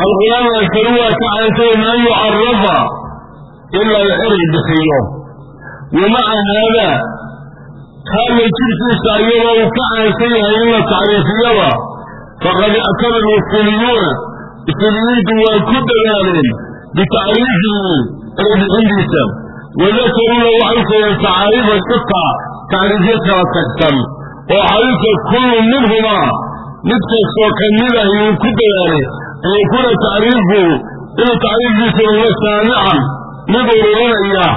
alqur'aan aktaru waa ka caysay man yucarafa in laga erey bixiyo wamaca haadaa kaala jirkiisa iyadoo uu ka caynsan yahay in la tacriifiyaba faqad ictara lusuliyuuna usuliyiintu waa ku dadaaleen bitacriifihi erebixintiisa wadakaruna waxay sheegeen tacaariifa sita tacriifyo kala tagsan oo xadiidka kullu minhumaa mid kastoo ka mid ahi uu ku dadaalay an yakuuna tacriifu inuu tacriifkiisa uga saamican mid ururinaya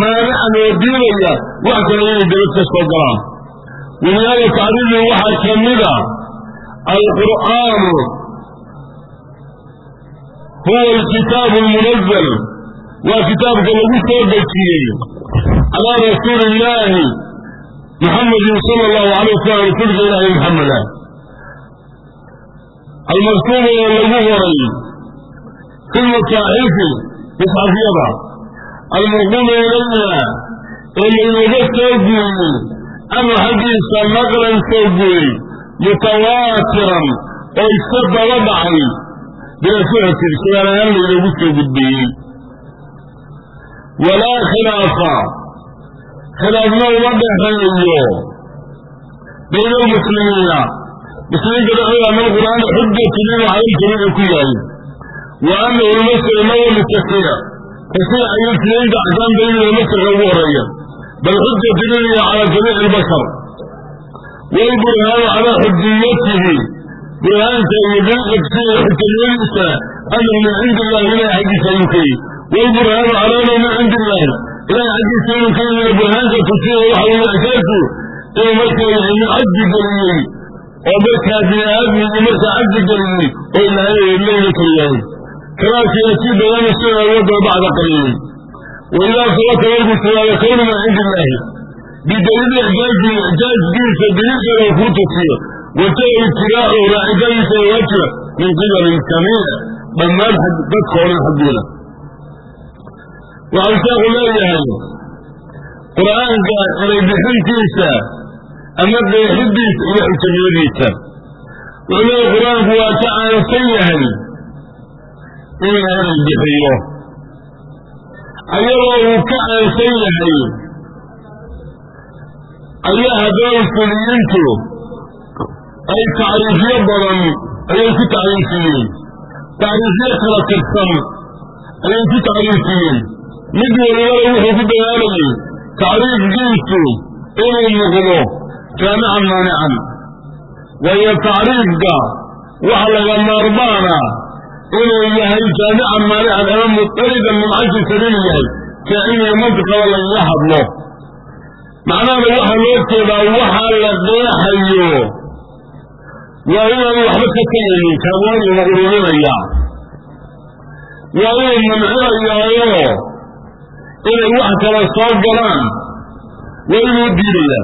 maanican oo diidaya wax kale inay dabad ka soo galaan. Walihaada tacriifii waxaa ka mida alqur'aanu huwa alkitaabu almunazal waa kitaabka lagu soo dejiyey calaa rasuuli illaahi muxamedin sala allahu alay wasalam rasuulka ilaahi muxameda almaktuuba oo lagu horay fi masaaxifi misxafyada almuquuma ilayna ee laynooga soo guuriyey ama xaggiisa naqlan soo guuriyey mutawaatiran oo iska daba dhacay bilasuhatin sugaal ahaan laynoogu soo gudbiyey walaa khilaafa khilaafna uma dhexeeyo bayna almuslimiina muslimiinta dhexdooda ana alqur'aana xujatu lima calaykum inuu ku yahay wa anahu lmasal nawalu kasiira kasiir ayuu muslimiinta axkaamta inuu masalka ugu horreeya bal xujatu lihi cala jamiici albashar. Walburhaanu calaa xujiyatihi burhaanka iyo bilcigsi iyo xujanimadiisa anahu min cindi illahi ilahi xaggiisa ayuu ka yihi walburhaanu calaa anahu min cindi illahi ilahi xaggiisa inuu ka yimid burhaanka tusiya waxa weye asaasu inuu markaa yahay min cajzi geliyey oo markaa bini aadmigii markaa cajzi geliyey oo ilaahay leyla kala yahay kalaasi yasii bayaana sida wadda bacda qaliilin waidaa sabata markuu sugaado kownu min cindi illaahi bidaliili icjaazi icjaazkiisa daliilkeeda uu kuu tusiyo wajaba ibtilaa'u raacidadiisa ee waajiba min qibali ljamiic dhammaan dadka oo dhan xaggooda waxau sheekhu leeyahay qur'aanka inay bixintiisa ama qeexidiisa iyo xujamiyadiisa wuxuu leeyahay qur'aanku waa ka caansan yahay in eray bixiyo. Ayadoo uu ka caansan yahay ayaa haddana usuliyiintu ay tacriifyo badan ayay ku tacriifiyeen tacriifyo kala tirsan ayay ku tacriifiyeen mid walibana wuxuu ku dadaalayay tacriifkiisu inuu muuqdo jaamican maanican waayo tacriifka waxa laga maarmaana inuu yahay jaamican maanican ama mutaridan mumcasisan inuu yahay jaaciliya mantiqaba lagaga hadlo macnahana waxaa loo jeedaa waxaa la qeexayo waa inaanu waxba ka tegaynin kaawaayu la ururinaya waa inuu mancinayaayo inay wax kala soo galaan waa inuu diidaya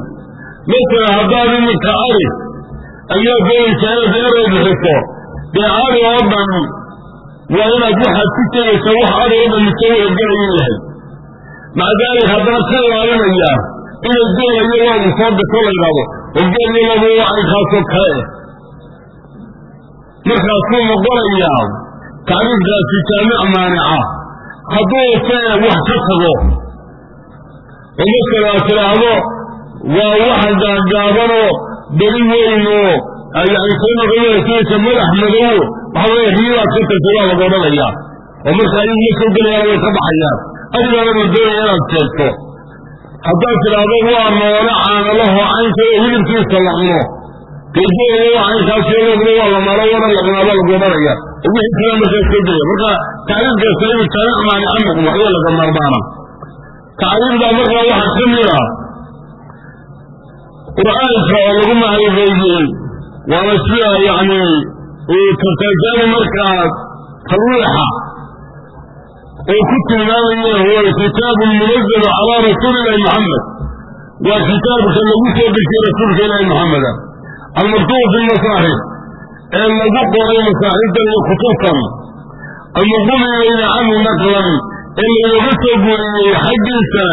masala haddaad iminka ari ayaa doonaysaa inaad eray bixiso dee ari oo dhan waa inaad waxaad ku tegaysa wax ari oo dhan iso wadagelaya yahay maca daalik haddana ka ilaalinaya inay geelayo waagu soo gato la yidhahdo oo geelyalaba waa aynkaasoo kale markaasuu noqonayaa tacriifkaasi jaamic maanica hadduu se wax ka tago oo masala aad tidhaahdo waa waxa gaagaabanoo weynoo yani soo noqonaysa madax madow. Waxa riibaad ka tagtay waa laga odhanayaa oo marka ayagu ma soo gelayaan way ka baxayaan adigaana la doonaya inaad sheegto. Haddaad tidhaahdo waa noole caanalahoo caynka oo hilibkiisa la cuno deegeeya waa caynkaasiyadooda waa la malo wana la cunaaba lagu odhanaya wixii kale markaa soo gelaya marka tacriifkaasa inuu jaamic maanica noqdo ayaa laga maarmaana tacriifda markaa waxaa ka mid ah qur'aanka oo lagu macrifeeyey waana sida yani tartaajaani markaa talwiixa oo ku tilmaamaya huwa alkitaabu almunazalu calaa rasuuli ilahi waa kitaabka lagu soo dejiyey rasuulka ilaahi muxameda almaktubu fi masaaxif ee lagu qoray masaaxiftan iyo kutubtan almuqumi ilayna canhu naqlan ee laynaga soo guuriyey xaggiisa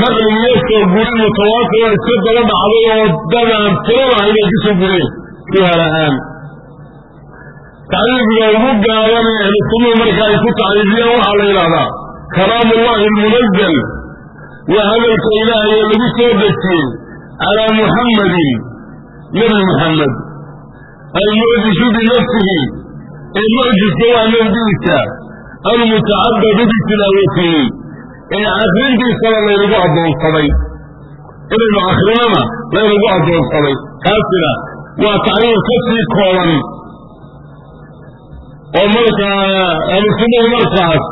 naqli iyo soo gurin mutawaatira iska daba dhacday oo dadaan tirada ahayn ay ku soo gureen suhaal ahaan tacriifka ugu gaaban ee ahlu sunnuhu marka ay ku tacriifiyaan waxaa la yidhahdaa kalaamullahi almunazal waa hadalka ilaahay ee lagu soo dejiyey calaa muxammadin nebi muxammed almucjisu binafsihi ee mucjiska waa nafdiisa almutacabadu bitilaawatihi ee akrintiisana laynagu addoonsaday inaynu akrinana laynagu addoonsaday. Kaasina waa tacriif ka sii kooban oo markaa ahlusunnahu markaas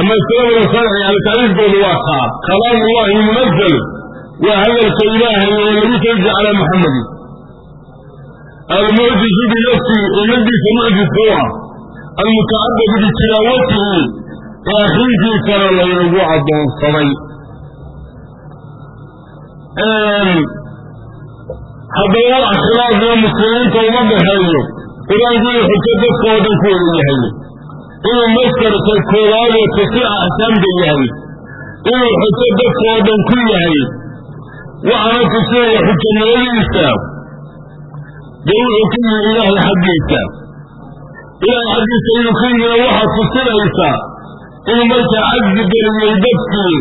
ama islaamada sharci yani tacriifkoodu waa kaa kalaamullahi munazal waa hadalka ilaahay ee lagu deji calaa muxamedin almucjisu binafsihi nafdiisa mucjiska u ah. Almutacabadu bitilaawatihi ee akrintiisana laynagu addoonsaday haddaba wax khilaafna muslimiinta uma dhaxeeyo qur'aanku inuu xujo dadka oo dhan ku wada yahay. Inuu maskarka koowaad ee tasiica axsaamta yahay. Inuu xujo dadka oo dhan ku yahay. Waxaana tusinaya xujanimadiisa dee wuxuu ka yimi ilaahay xaggiisa. Ilaahay xaggiisa inuu ka yimina waxaa tusinaysa inuu markaa cagsi geliyey dadkii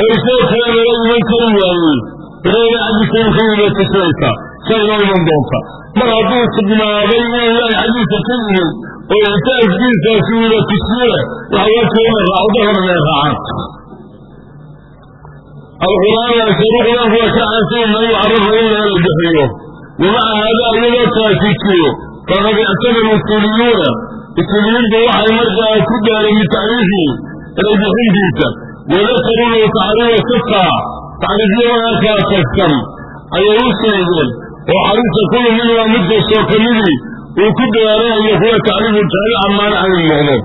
oo isagoo kale laga iman kari waayey ilaahayna xaggiisa inuu ka yimi tusinaysa saa inoo iman doonta mar hadduu sugnaaday inuu ilaahay ka yimi oo ictaaskiisaasi wila tusiye waxa waajibana raacdo horan ay raacaan alqur'aan asharu qur'aanku waa ka caansan man yucarafa in bixiyo wamaca haadaa iyadoo taasijiyo faqad ictama usuuliyuuna usuuliyiintu waxay markaa ku inay bixintiisa wadakaruu lahu tacriifa sifaa tacriifyadaha kala tagsan ayay u sheegeen. Oo xariista kullu minhumaa mid kastoo ka midii uu ku dadaalayo kuwa tacriifu jaamican maanican in noqdo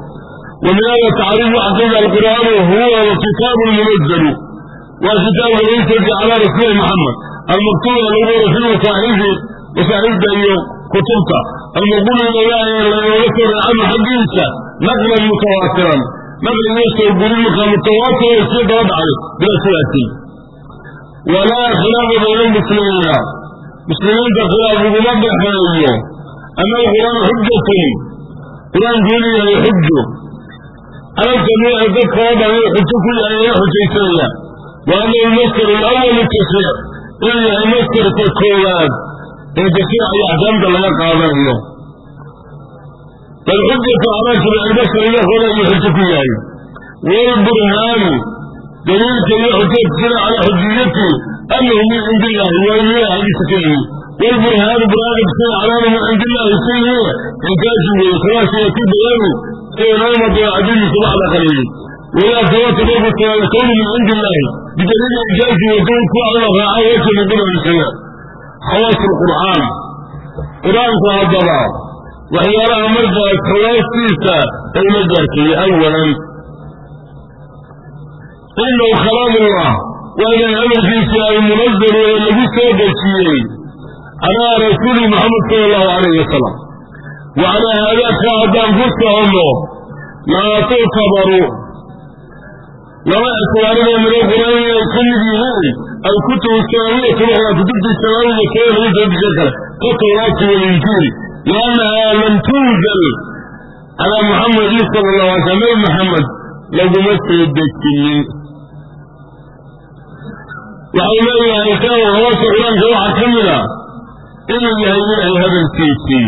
wa hada tacriif waxa ka mid alqur'aanu huwa kitaabu munazalu waa kitaabka lagu soo rasuuli maxamed almaktuuba lagu wara fi masaaxiifta iyo kutubta almaqbulu ilaahi laynooga soo reecano xaggiisa naqlan mutawaatiran naqliga soo gurinka mutawaatir sii daba dhacay bila sidaasi walaa khilaafa bayna almuslimiina muslimiinta khilaaf uguma dhexeeyo ama alqur'aan xujatun qur'aanku inuu yahay xujo alalkamiici dadka oo dhan inuu xujo ku yahay ina xujaysanaya wa ana almaskar alawalu tasiic inuu yahay maskarka koowaad ee jasiicaya axkaamta laga qaadanayo balxujatu calaa kibcilbashari lahoda ayuu xujo ku yahay. Waalburhaanu daliilka iyo xujaadkina calaa xujiyati anahu min cindi illaahi waayila xadiisa ka yihi waalburhaanu buraagabkina calaama min cindi ka yihi inkaasi weeye salaasiya ku bayaanu sidanama daacadihiisa wax la qaleeyey walaa sabata babu salaami kowni min cindi illaahi bidaliili inkaasi wa kowdku alla raaca wajha min qibali khawaatim qur'aana qur'aanku haddaba waxyaalaha markaas khawaastiisa ayna gaarkeeye awalan inahu kalaamullah. Waa ilan amarkiisa almunazalu ee lagu soo dejiyey calaa rasuuli muxamed sala allahu alayh wasalam wa calaa haadaaka haddaan ku socono laa tuctabaru laba aswaanidoo min alqur'aan inay ka mid alkutubu samaawiya waa kutubta lagu soo dejiye kale ka tawraati walinjiil liannaha lam tunzal calaa muxamadin sala allahu alay slam nabi maxamed laguma soo dejinin waxau leeyahay kan hoose qur'aanka waxaa ka mid a inuu yahay ilaahay hadalkiisii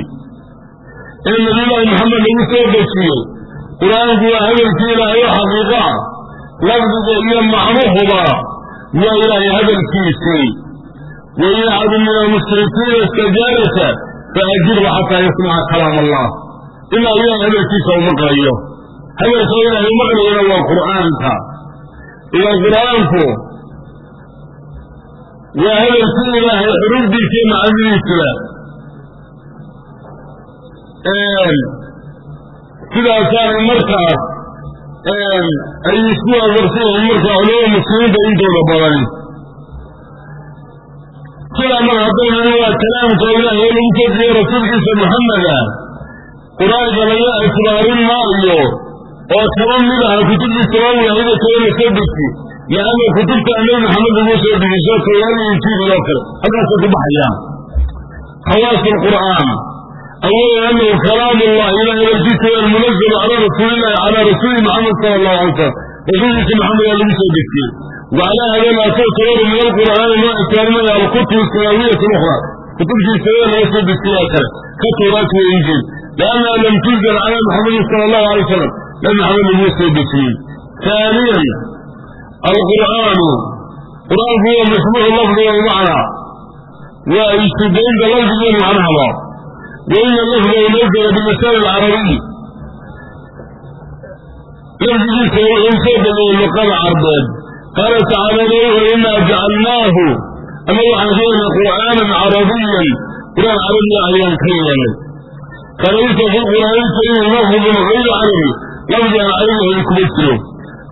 in nabiyullaahi maxamed lagu soo dejiyey qur'aanku waa hadalkii ilaahay oo xaqiiqo ah lafdiga iyo macnuhuba waa ilaahay hadalkiisii wain axadu min almushrikiina istajaaraka faajirhu xataa yasmaca kalaam allah ilaa ilahay hadalkiisa u maqlayo. Hadalka ilaahay maqlayana waa qur'aanka. Ila qur'aanku. Waa hadalkii ilaahay xurufdiisa iyo macanidiisaba sidaasaana markaas ay isku agarsan yihiin marka culamada muslimiinta intooda badan sidaa mar haddaynan waa kalaamka ilaahi oo lagu soo rasuulkiisa maxameda qur'aanka laga ictibaarin maayo oo kaba mid aha kutubtii samaawiyahyada kale la soo degsi lianna kutubta nabi maxamed lagu soo degiso tawraadi injiil oo kale. Halkaasay ku baxayaan awala anahu kalaam allah ilahay warkiisa yaan munazl calaa rasuulilahi calaa rasuuli maxamed sala allahu alay salam rasuulkiisa maxamed yaa lagu soo dejiyey. Wacalaa hadan aatoo kabaru min alqur'aani maa itaarmaya alkutubu samaawiyat lukhra kutubtii samada laga soo dejiyaa kale. Ka tooraat wa injiil liannaha lam tunzal calaa maxamedin sala allahu alay salam nabi maxamed laguu soo dejiyey. Haaniyan alqur'aanu. Qur'aanku waa mafmuuxu lafdiga macnaa. Waa isudaynta lafdigeenu macnahaba waina lafda ilayka bilisaan alcarabiyi lafdigiisa wuxuu soo degayay luqada carbeed qaala tacaala lahu inaa jacalnaahu ama waxaan keenay qur'aanan carabiyan qur'aan carabiya ayaan ka yeelay falaysa fi qur'aani kariim lafdun hayru carabi lafdi aan carabi ahayn kuma jiro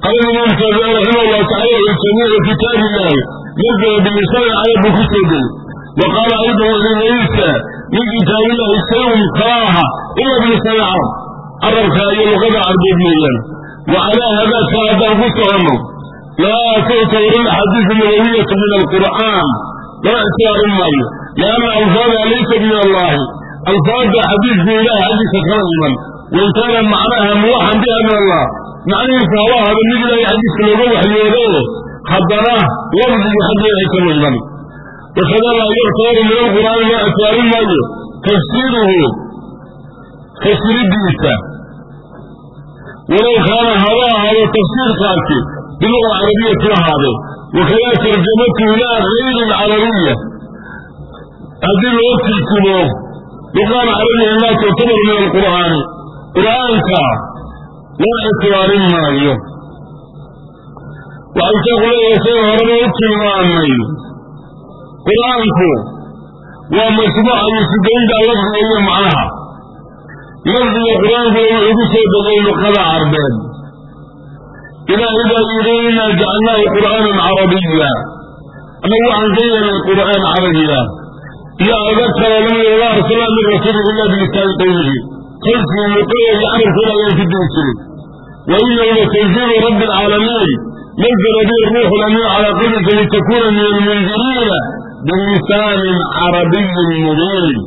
qaala imaam shaafici raximah allahu tacaala fii jamiici kitaabi illaahi lafdiga bilisaan carabi ku soo degay wa qaala aydan ilaysa min kitaabi illaahi sayunfaaha ila bilisaani carab carabka iyo luqada carbeed weeyaan wa calaa hadaa sa haddaan ku soconno laa tu'tabaru alaxaadiisu nabawiyatu min alqur'aan lama ictibaarin maayo lianna alfaadaha laysa min allahi alfaada xadiidku ilaah xaggiisa kama iman wain kaana macnaha muwaxan biha min allah macnihiisa haba ahaada mid xaggiisa looga waxyoodo haddana lafdigu xaggeeda aysan iman ikhada laa yuctaru min alqur'aani ma ataarin maayo tafsiiruhu fasiridiisa walow kaana haba ahaado tafsiirkaasi biluga carabiyati ahaadee wakadaa tarjamatu ilaa gayri carabiya haddii loo tirtimo luqaan carabiya laa tuctabar min alqur'aani qur'aanka loo ictibaarin maayo waxaan sheekhu leeyahay sida horeba u tilmaamay qur'aanku waa majmuuc isugeynta lafdiga iyo macnaha. Lafdiga qur'aankuna wuxuugu soo degay luqada carbeed ilaahay baa yidhi inaa jacalnaahu qur'aanan carabiya annagu waxaan ka yeelay qur'aan carabiya iyo aayado kale la mid wala arsalnaa min rasuulin ilaa bilisaani qowmihi qalkii ku diri jiray. Wa inahu latanziilu rabbi alcaalamiin nazala bihi ruuxu lamiin calaa qalbika litakuuna min almundiriina bilisaanin carabiyin mubiin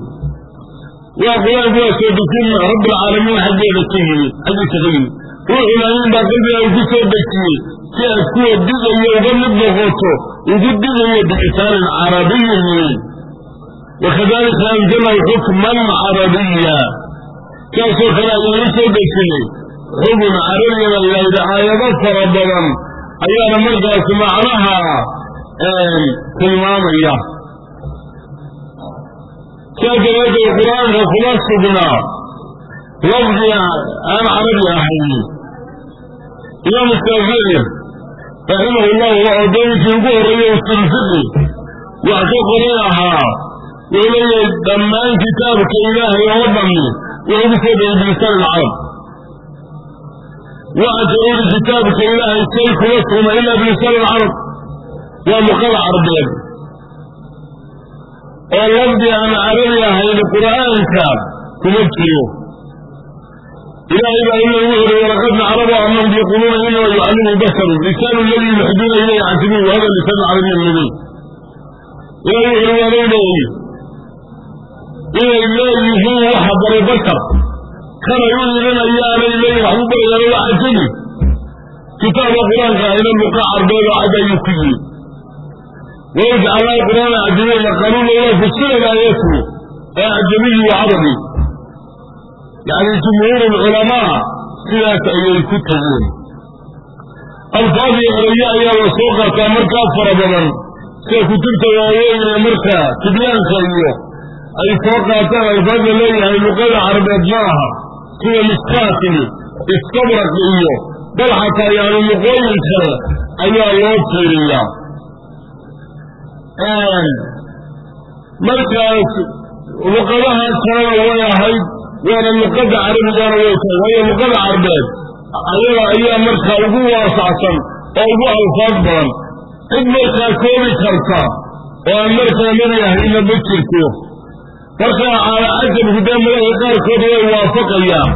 waa qur'aanku waa soo dejina rabbilcaalamiin xaggeeda ka yimi xaggiisa ka yimi ruuxu laamin baa qalbiga ugu soo dejiyey si aad kuwa digayo uga mid noqoto ugu digayo bilisaanin carabiyin mubiin wakadalika anzalnahu xukman carabiya kaasoo kale ayaanu soo dejinay xukun carabiyana laydha aayado fara badan ayaana markaas macnaha tilmaamaya saa dareeda qur'aanka kuma sugna lafdiga aan carabi ahayn imaam shaafici raximahu llahu waa odooyinkii ugu horreeyey usulfiqi wax ka qoray ahaa wuu leeyahay dhammaan kitaabka ilaahay oo dhammi wuxuu ku soo degay bilisaan alcarab waxa ka yidhi kitaabka ilaahay shay kuma sugna ilaa bilisaan alcarab waa luqada carbeed oo lafdi aan carabi ahayn qur'aanka kuma jiro. Ilaahay baa ina ugu hori walaqad naclamu annahum yaquuluuna inama yucallimu basharu lisaanu alladii yuxduuna ilayhi casibiin wahada lisaan carabiyan mubiin ilaahay wuxuu waaday leeyi inay leeyihiin waxa baray bashar kanay u yidhanayaanay leeyihiin waxbu barayaan waa cajabi kitaabka qur'aanka ahayna luqa carbeed oo cad ku yimi wid allah qur'aana cajabiya laqaruuna ilaa fusila maa yatlu waa cajabiyu carabi yani jumhuur lculamaa sidaas ayay ku tageen. Alfaadii eraya ayaa la soo qaataa markaa fara badan. Sida kutubta waaweyn ee markaa tibyaanka iyo ay soo qaataan alfaadla leeyahay luqada carabeed maaha. Sida mistaatini istabraq iyo bal xataa yani luqooyin kale ayaa loo fiiriyaa markaas luqadaha kalena way ahayd waana luqada carabigana way tahay waayo luqada carbeed. Ayaga ayaa markaa ugu waasacsan oo ugu alfaad badan. Cid markaa koobi karta oo aan markaa mari ahayna ma jirto. Markaa cajabku dee madaxa qaarkood way waafaqayaan.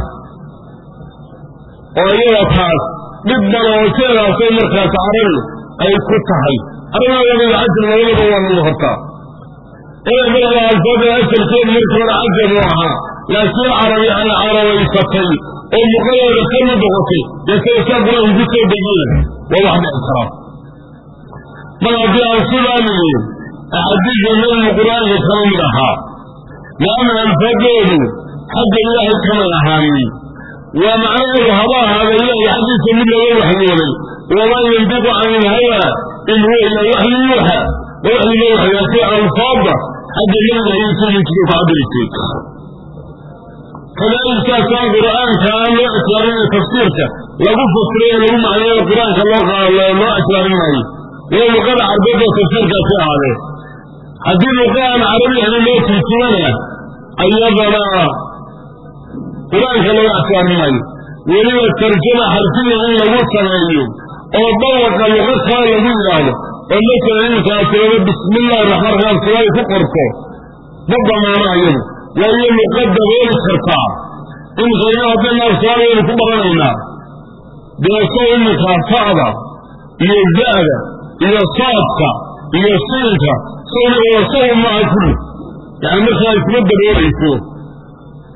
Oo iyaga taas dhib badan oo jeedaasay markaas carabi ay ku tahay arrinaa cajab labadaba waa lagu hortaa alfaada asalkeed markii hore cajab u ahaa laakiin carabi ay carabaysatay oo luqadooda ka mid noqotay dee qur'aanku ku soo degeen waa wax dhici karaa mar haddii aan sidaa nidhi axaadiidka nebigu qur'aanka kama mid ahaa lianna alfaadoodu xagga ilaahay kamay ahaanin waa macnaheedu haba ahaada ilaahay xaggiisa mid laga waxyooday wamaa yandiqu can ilhawa in huwa ilaa waxyi yuuxa waxyiga waxyaatay alfaada xagga nebiga ayay ku cabirtay kadalik saasaan qur'aanka aan loo ictibaarinay tafsiirka lagu fasiray ee lagu macneeyo qur'aanka loo loo ictibaarin maayo waa luqada carbeed tafsiirkaasi ahaadee haddii luqa carabi ahayn loo turjumana ayadana qur'aanka laga ictibaarin maayo weliba tarjama xarfiya in lagu sameeyo oo dawaqa luqa kale lagu yidhaahdo oo masalan iminkaa tirado bismi illahi raxmaan raxiim siday ku qorto ma banaano ayadu waayo luqa dabooli kartaa iminka haddayna afsaaliyaynu ku baranaynaa dee sow iminkaa fa'da iyo za'da iyo saadka iyo siinka sawniga saw maaha kulli yani markaa isma daboolayso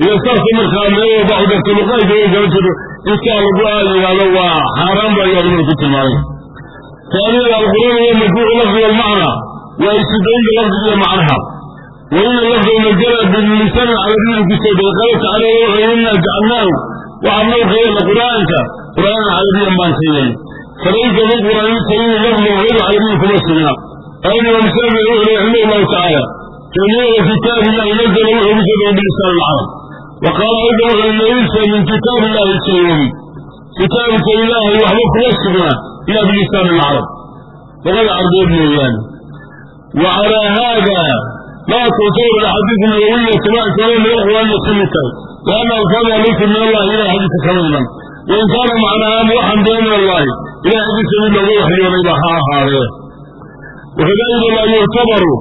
iyo saas markaa meel walba adarka luqaydooda kala jiro iskaa lagu aadayaalo waa xaaraan ba ayaa ku tilmaamay. Taaniga alqur'aan iyo majmuucu lafdi walmacna waa isudaynta lafdiga iyo macnaha. Wa ina lafda majala bilisaani carabiyadu ku soo degay qaala inna jacalnaahu waxaan noo qeeyana qur'aanka. Qur'aanan carabiyan baan siinay. Falaysa min qur'aani saliimi lafdan hayru carabiyin kuma sugna. Alimaam shaafici wuxuu leey raximah llahu tacaala jamiyada kitaabillahi nazala wuxuu ku soo degay bilisaani waqaala wuxuu ohay laysa min kitaab illahi shayun kitaabka ilaahay waxba kuma sugna ila bilisaani alcarab labada carbeed mooyaane wa calaa haada laa tusaru axaadiis nabawiya samaa kale laga qur'aanna sumi tahay lianna alfaada laysa min allahi ilah xaggiisa kama iman wain kaana macnahaan waxaan been min allahi ilah xaggiisa mid looga waxyoonayba ha ahaadee wuxuu leeyihi laa yuctabaru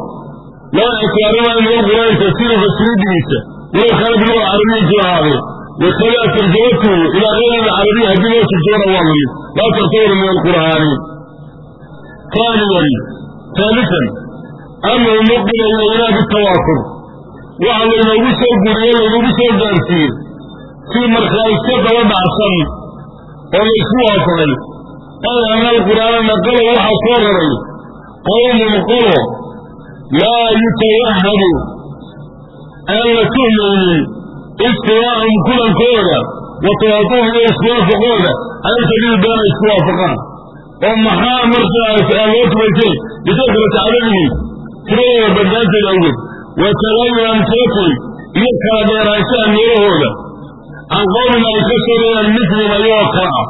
lama ictaarimaayo min alqur'aanka sida fasiridigiisa way kala duwan oo carabiyintu ahaadeen wakadaa tarjamatuhu ilaa kayr alcarabiy haddii loo tarjamana waa la mid laa tartabar min alqur'aani. Taaniyan taalian annahu nuqila ilaynaa bitawaatur waxa laynoogu soo guuriyey laynaogu soo gaarsiiyey. Sii markaa daba dhacsan oo laysku waafaqay ay ana alqur'aana naqala waxaa soo raray qowmun qolo laa yutawahadu aan la tuhmaynin istiwaa'ahum kulankooda wa tawaaquhum iyo iswaafaqooda calaa sabiili baana isku waafaqaan oo maxaa markaas aan loo tumaysay bitankala tacadadihii tiradooda badnaanteeda awgeed wa talayyan tootin iyo kala dheeraanshaha meelahooda can qowmin ay ka sheegayaan mislin ayagoo kala ah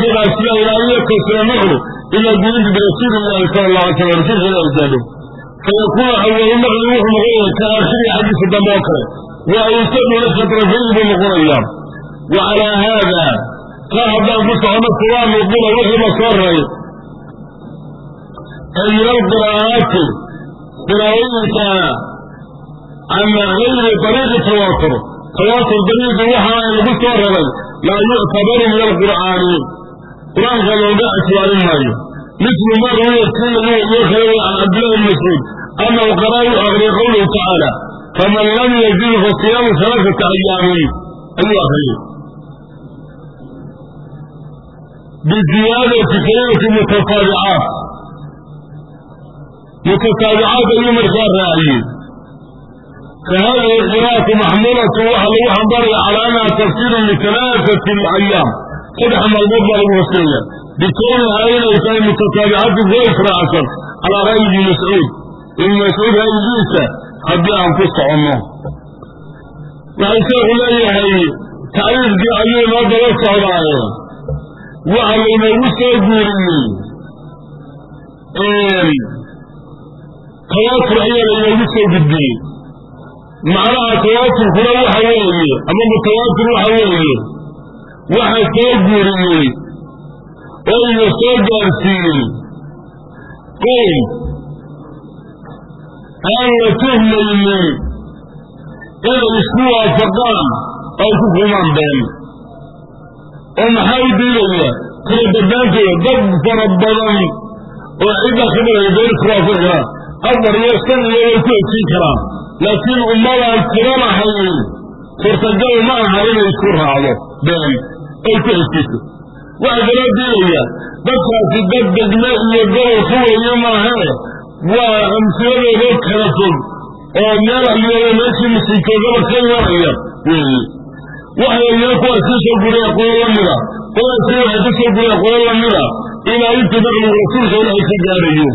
sida ilaahiyo kasra naqlu ilaa guminta birasuuli illaahi sala allahu alay slam rasuulka ilahi gaadho fayakuun waxa weeye naqli wuxuu noqonaya ka aakhirihii xaggiisa dambe oo kale wa awsaduna fatrafayn buu noqonaya wa calaa haada kaa haddaan ku socono kuwaa muuqina wixiiba soo raray ay min alqiraa'aati qiraa'ooyinka cama gayri dariiqi tawaatur tawaatur dariiqi waxaa lagu soo raray laa yuctabaru min alqur'aani qur'aanka looga ictibaarin maayo mislu ma ruwiya kii lagu wariyo kale can cabdillahi bn mascuud ana fuqaraa u akriya qawluhu tacaala faman lam yazid fasiyaamu salaasata ayaamin ayuu akriyey biziyaadati kalimati mutataabicaat mutataabicaat ayuu markaa raaciyey fa hadihi qiraa'atu maxmuulatu waxaa lagu xambaaraya cala annaha tafsiirun litalaatat ayaam saddex maalmood baa lagu fasiraya bikownahaa inay tahay mutataabicaati raacsan calaa ra'yi mascuud ibnu mascuud ra'yigiisa haddii aan ku soconno. Waxay sheekhu leeyahay tacriifkii ayuu noo daba socdaaye waxa laynoogu soo guuriyey tawatur ayaa laynoogu soo gudbiyey. Macnaha tawaaturkuna waxa weeye ama mutawaatir waxa weeye waxaa soo guuriyey oo ina soo gaarsiiyey. Qowl aan la tuhmaynin inay isku waafaqaan ay ku kulmaan been. Oo maxaa u diidaya kala badbaantooda dad fara badan oo cidda khibraya been isku waafaqi karaan afar iyo shan iyo way ku heshiin karaan. Laakiin ummadaan tiranahayn suurtagal ma aha inay isku raacdo been ay ku heshiiso. Waxaa kaloo diidaya dadkaasi dad degme iyo gobol ku weeye maahae waa amsiladooda kala oo meel aliyado meeshii musiibtoodaba ka imanaya weeye waxayna kuwaas ka soo guraya qolo lamida kuwaasi waxay ka soo guraya qolo lamida ilaa intii naqligu rasuulka ilaahay ka gaarayo.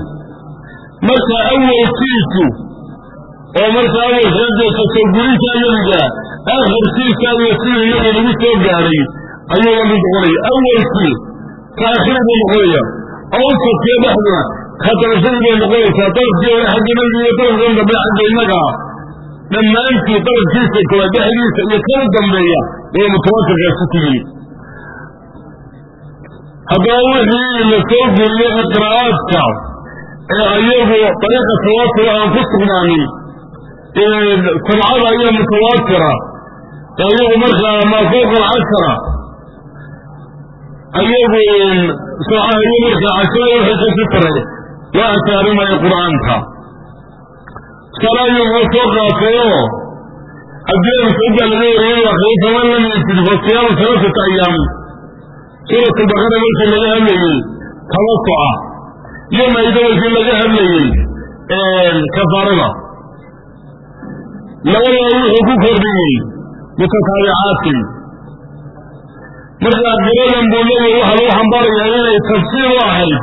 Marka awalkiisu oo marka awalkeeda ka soo gurinta nebiga akhirkiisa iyo sidii nabi lagu soo gaaray ayuu la mid noqonaya. Awalkii buu noqonaya awsadkee dhexduna darashadii bay noqonaysaa darafkii hore xagga nebiga iyo innaga dhammaantii darafkiisa kala dhexdiisa iyo kala dambeeya ee mutawatirkaasi ku yimid haddaba wixii la soo guriyey iqraa'aadka ee ayagu dariiqa tawatur aan ku sugnaanin sabcada iyo mutawaatira ayagu markaa maa fawqa alcashara ayagu sabcaha iyo markaa cashara wixii kasi taray waa asaarimaya qur'aanka kala ayagu soo qaatayoo haddii amsada laga wariyay akriyo faman lam yajid fa siyaamu salaasata ayaam suurat albaqara markii laga hadlayey tawasoca iyo mayda markii laga hadlayey kafaarada. Labadaa wuxuu ku kordhiyey mutataabicaatin markaa qiradan buu leeyahy waxaa lagu xambaarayaa inay tafsiir u ahayd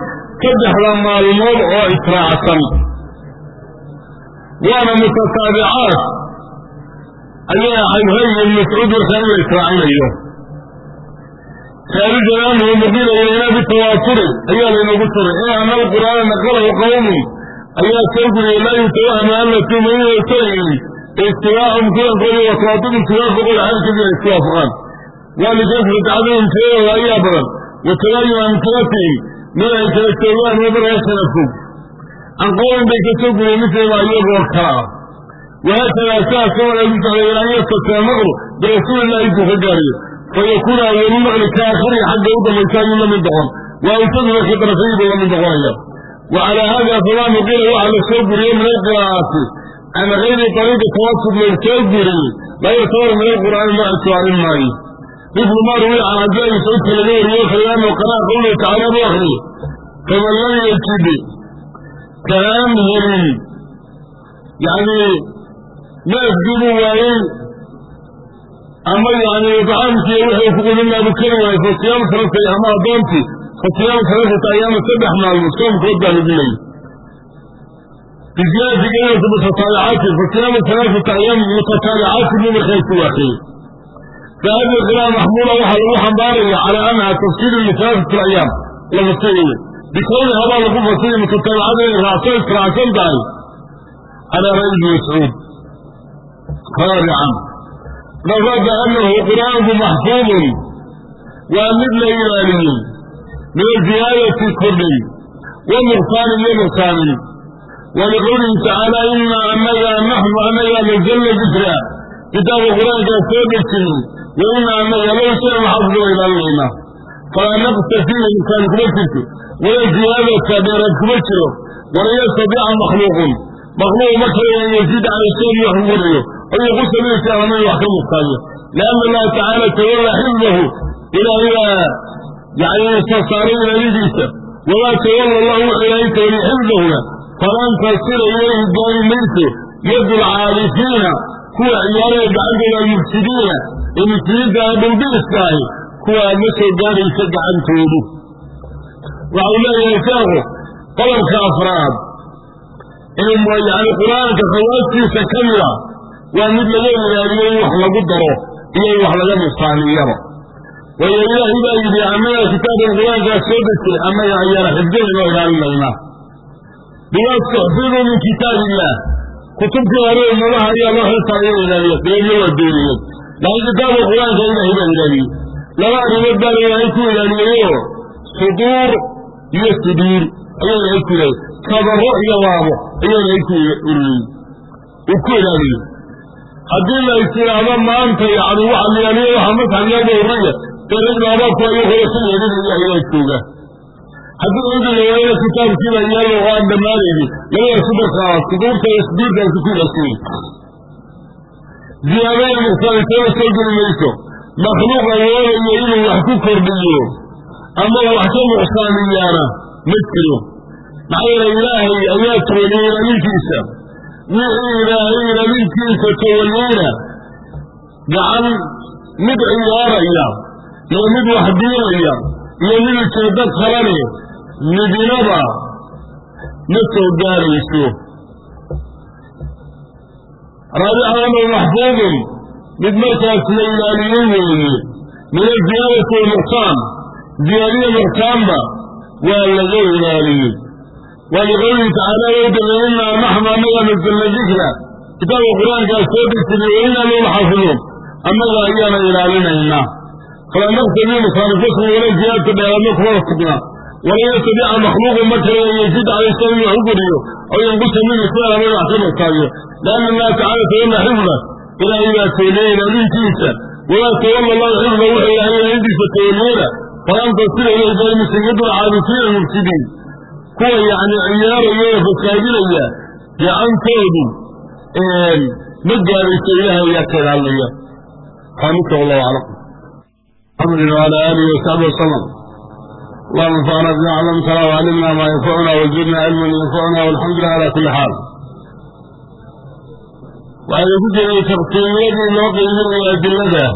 saddexda maalmood oo israacsan waana mutataabicaat ayay ahayd hay ibn mascuud markaa in la israacinayo khaarijan anhu muqila ilayna bitawaaturi ayaa laynagu turay ee ana alqur'aana naqalahu qawmun. Ayaa soo guriyey laa yutawahama annakum inaysayin istiwaahum kulankoodi wa tawaaturum siwaafaqooda xalkii ay isku waafaqaan walikasrat cadadum tiradooda ayaa badan. Wa tabaayun amkinatihim mid ay kala joogaan wadaraya kala fog. Can qowmin bay ka soo guriyey mislima iyagoo kala. Ah wahaakadaa saas oo lagu socday an yastatia naqru birasuulillahi intuu ka gaariyo fayakuuna awalu naqli ka aakhiri xagga u dambaysa ayuu la mid noqon. Waa isaguna ka darafayii buu la mid noqonaya wa calaa haada famaa nuqila waxaa la soo guriyey min alqiraa'aati can gayri طariiqi tawasul loo soo guriyey. Laa yutabar min alqur'aani ma aswaarin maayo mil ma ruwi can cabdilahi saudka laga wariyo kale ano qaraa qowla tacaala bu akriyo faman lam yajid kaan helin yani neefkii buu waayey ama yani icaamkii wuxuu ku qulinaabu keli waayey fasiyaam salasaa ama addoontii fasiyaam salaasata ayaama saddex maalmood soomkood baan udinay biziyaadiga inasbutataalicaati fasiyaamu salaasata ayaam mutataabicaati buu markaasu waaxiyey sabaabta khilaaf maxmuula waxaa lagu xambaaraya cala anha tafsiiru lialaatat ayaam la fasiray wey bikowni habaa lagu fasiray mutataabicada inay raacso israacsan tahay cala ra'i mascuud. Raabican nafada anahu qur'aanku maxfuudun waa mid la ilaaliyey min ziyaadati kordhay. Wa iyo nuqsaanin wa tacaala inaa anaga naxnu anagaa nazalna dikra kitaabka qur'aankaa soo dejinay yo inaa anaga laysaan xafdi wa ilaalinaynaa falaa naqsa fiihi kaan kuma jirto walaa ziyaadata dheeraad kuma jiro wala yastadiica makhluuqun makhluuq ma karayo yasiid cala shayin wax mugurayo oo yuqusa biisaanana wax ka muqtaayo lianna allaha tacaala tawalla xifdahu ilaahay baa yani sarsaaray ilaalidiisa wamaa tawalla allahu wuxuu ilaahay tawali xifdahuna falan ilayhi daani yadu lcaalifiina kuwa ciyaaree gacantooda yufsiduuna ee muslimiinta aan dhulbiriska ahi kuwaa ma soo gaadhaysa gacantoodu. Waxau leeyahay sheekhu qodobka afraad ee yani qur'aanka khawaastiisa ka mida ah, waa mid laga wadaadiyo in wax lagu daro iyo in wax laga nuqsaaniyaba waayo ilaahay baa yidhi amayaa kitaabkan qur'aankaas soo dejay amayaa ayaana xifdin inoo ilaalinaynaa bima tuxfiduu min kitaabi illaah kutubkii hore ummadaha ayaa loo xilsaaray oo ilaaliya dabeedna waa beeniyey laakiin kitaabka qur'aanka ilaahay baa ilaaliyey laba arrimood baana ilaahay ku ilaaliyeyo suduur iyo suduur ayuu ilahay ku ilaaliye tabaro iyo laabo ayuu ilahay ku ururiyey. Uu ku ilaaliye haddii la isyiraahdo maanta yani waxa la ilaaliye waxa masxab laga dee rag laaba ku ayagoo ka yeedhinaya ayaa jooga haddii cidi lawaayana kitaabkiiba iyado aan dhammaanayni labada sudarka suduurta iyo suduurkaasi ku ilaasiyey ziyaadada nuqsaan isaba soo geli mayso makhluuq awoodayo inuu wax ku kordhiyo ama wax ka nuqsaamiyaana ma jiro. Maxaa yeele ilaahay ayaa tawaliyey ilaalintiisa. Wixii ilaahay ilaalintiisa tawaliyeyna gacan mid ciyaaraya iyo mid wax diinaya iyo mid ujeeddo kalane midinaba ma soo gaarayso. Raabicana maxfuudun mid markaas la ilaaliyey weeye min aziyaadati walnuqsaan ziyaadiya nuqsaanba waa laga ilaaliyey. Waliqowlihi tacaala wowdala inaa naxnu annaga nasalna dikra kitaabka qur'aankaa soo degsinay inaa lahu xaafiduun annaga ayaana ilaalinaynaa fala naqtadi musaanifasku wala ziyaadta dheeraadna kuma sugna walaa yastadiica makhluuqu ma kale in yazid calaysalam wax u goriyo aw yanqusa minhu wax ka naqsaayo lianna allaha tacala tawalla xifda ilaahay baa tawleeyey naadintiisa wamaa tawalla allahu xifda wuxuu ilahay naadintiisa tawaliyana falam tasila ilay daalimisigadu alcaabisiina mufsidiin. Kuwa yacni ciyaaraya fasaadinaya gacantoodu ma gaadayso ilaahay ayaa ka ilaalinaya wallahu aclam. Alxamdulillah ala aalihi wasaxbi wasalam allahuma faana bima aclamtana waclimna maa yanfacuna wajurna cilman yanfacuna walxamdulilah ala kuli xaal waxaynu ku jirnay tartiibiyadii loo qiiminayo adilada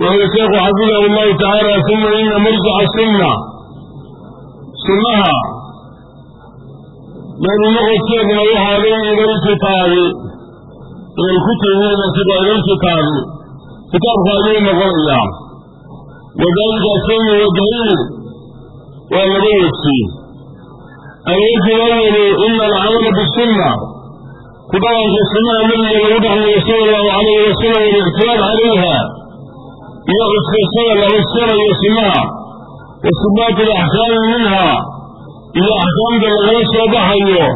wuxuu sheekhu xafidahu llahu tacaala uma ina marjica sunna sunnaha yani noqodkeedna waxaaday ilalkitaabi ilalkutubina sida ilalkitaabi kitaabka ayuu noqonayaa wadalika sami wadaliil waa laba wejsi alwejhu awalu ina alcamala bisunna ku dhaqanka sunnaha nabiga lagu dhaqmayo sala allahu calayhi wasalam walictimaad calayha iyo cuskashada la cuskanayo sunnaha wa sibaatu alaxkaami minha iyo axkaamta lagala soo baxayo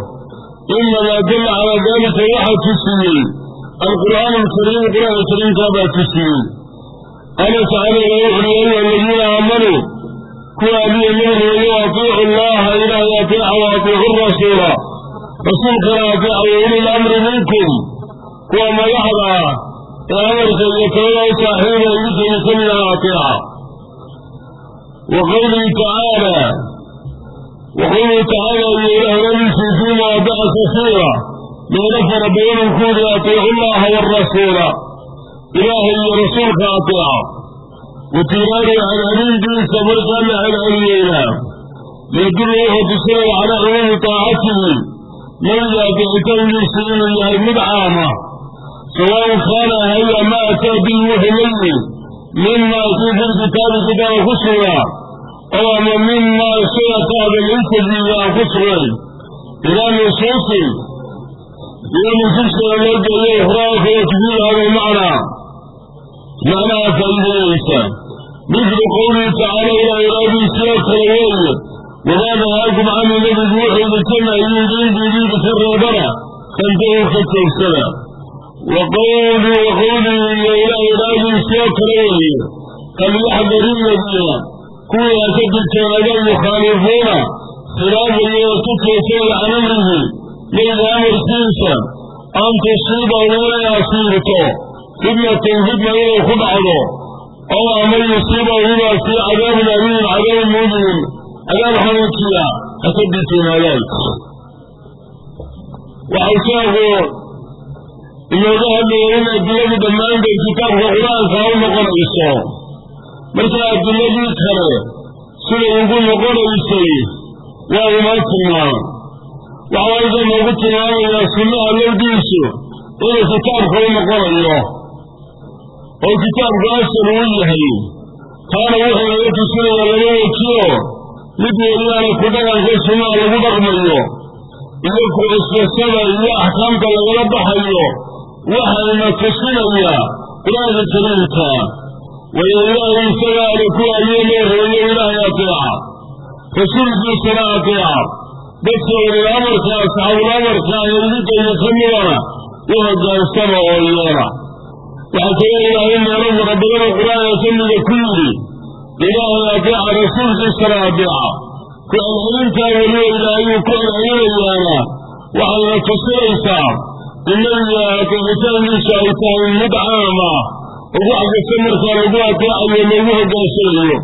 inamaa dalla calaa dalika waxaa tusiyey anas aniga wuxuu ina aladiina aamanuu kuwa adiya madaxooda atiicu allaha ilaahay ateeca wa atiicu rasuula rasuulkana ateeca wa uli lamri minkum kuwa madaxda ah ee amarka iyo talada u saaxiiba igu tegeysanina ateeca wa qowlihi tacaala waqowluhu tacaala iyo ilaah fiima wadaca kasiira meelo fara badanuu kuuri atiicu allaha warasuula ilaahay iyo rasuulka ateeca watiraari celcelintiisa markaa la celceliyeyna yadullu wuxuu tusinaya calaa cumuumi taacatihi nabiga ateecitaankiisu inuu yahay mid caama sawaa'un kaana ahaya ma ataa bihi wuxuu la yimi mimaa sii kitaabi kitaaba ku sugnaa oo ama mimaa shay ataada lintajiiga aan ku sugnayn ilaa nusuusin iyo nusuuskana loo geeyo ifraaqi wa tafiilaha bilmacnaa macnaha faa'iidanaysaa midlu qowlihi tacaala ilaahay raadiisiyaa kale weeye wamaa nahaakum cani nabigu wuxuu idinka nahiyey idinkiidu idinka reebana fantahuu ka toogsada wa qawlii wa qowlihi iyo ilaahay raadiisiyaa kale weeye falyaxdari ladiina kuwii ha ka digtoonadan yukhaalifuuna khilaafaya oo ku toogsaya can amrihi layda amarkiisa an tusiibahum inay asiibto fitna tawxiidna inuu ku dhacdo ow ama yusiiba wimaa fii cadaabin alimin cadaabin mulimin cadaab xanuunkiya hasabiisa yimaadaan waxau sheeku inooga hadlayay in adiladu dhammaan bay kitaabka qur'aanka u noqonayso markaa adiladii kale siday ugu noqonaysay waa inoo tilmaam waxaa halka noogu tilmaamayaa sunnaha lowdiisu inuu kitaabka u noqonayo oo kitaabku asal uu yahay. Taana wuxuu naga tusinayaa laba wejiyo mid weliyaana ku dhaqanka sunnaha lagu dhaqmayo iyo ku cusbasada iyo axkaamta lagala baxayo waxayna tusinayaa qur'aanka kariimka. Wayo ilaahay isagaa ale ku ayeeloo hooyo ilaahay ateeca rasuulkiisana ateeca dadka ulil amarka asxaabul amarka idinkayo ka midana u hogaansama oo yeela waxaa kaloo ilaahay meelo badanoo qur'aanka ka mida ku yidhi ilaahay adeeca rasuulkiisana adeeca ku celcelintaa weliba ilaahayuu ku celcelinayaana waxayna tusinaysaa in nabiga adeecitaankiisu ay tahay mid oo wax kasta markaa lagu adeecayo lagu hogaansanayo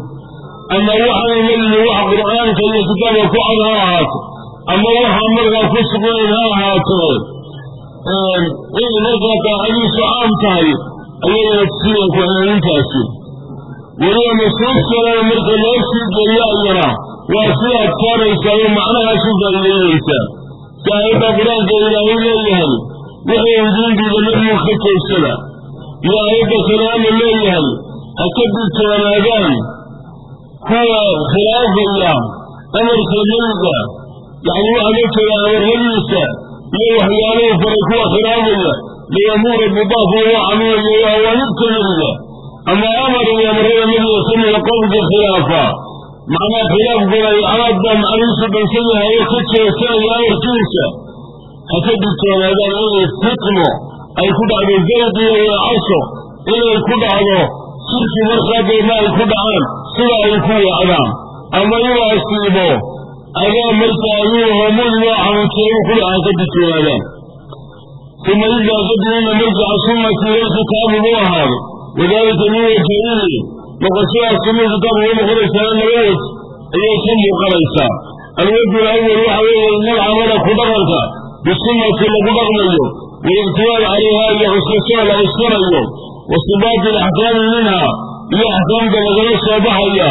ama waxaanu nabigu wax qur'aanka iyo kitaabka ku cad ha ahaato ama waxaa markaa ku sugnayn ha ahaatee in markaa daacadiisu caam tahay ayayna tusinaya ku celaalintaasi weliba nusuus kalena marka loo sii geliyo ayana waa sii adkaanaysaa oo macnahaasu faa'iideynaysaa si aayadda qur'aanka ilaahay leeyahay wuxuu idiin diida nabigu ka joogsada iyo aayadda kale alla leeyahay ha ka digtoonaadaan kuwa khilaafaya amarka nebiga yacni waxaa la jeeda amarradiisa iyo waxyaaluhu faray kuwa khilaafaya liyamuura bidaaf caminayo awaamirta nebiga ama amar iyo amarrada nebiga kamida qowlka khilaafa macnaa khilaafkuna canaad baa macnihiisu dhansan yahay oo ka jeesanaya amarkiisa ha ka digtoonaadaan inay fitno ay ku dhacdo zayd iyo weecaso inay ku dhacdo shirki markaa deedna ay ku dhacaan sida ay ku weecdaan ama inuu asiibo adaa markaa ayuu hoomadiyo xanuunkeedu ku dhaca ka digtoonaadaan uma idaa qadimina marjaca sunnati ilkitaabi buu ahaado wadaalika min wajhayni noqoshadaas sunna kitaabka u noqonaysaana laba wej ayay ka muuqanaysaa. Alwejhu alawal waxa weeye alcamala ku dhaqanka bisunnati lagu dhaqmayo walictimaad calayha iyo cuskashada la cuskanayo wa sibaati alaxkaami minha iyo axkaamta lagala soo baxaya.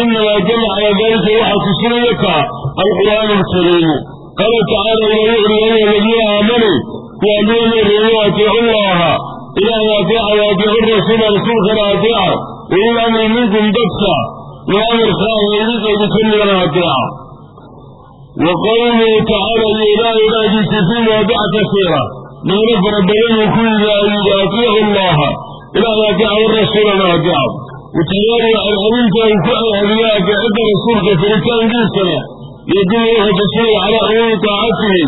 Inamaa dalla calaa dalika waxaa tusinaya ka alqur'aanu alkariimu qaala tacaala ila wuxuri ayuha aladiina aamanuu kuwa alliina reeyo atiicu llaha ilaahay ateeca wa atiicu rasuula rasuulkana ateeca ulil amri minkum dadka min idinka midana ateeca wa qawluhu tacaala iyo ilaahay fii mawaadica kasiira meelo fara badan uu ku yidhi ayidi atiicu llaha ilaahay ateeca warasuulana ateeca watiyaariga celcelinta uu ku celceliyo ateecida rasuulka firitaankiisana yadullu wuxuu tusinaya calaa cumuumi taacatihi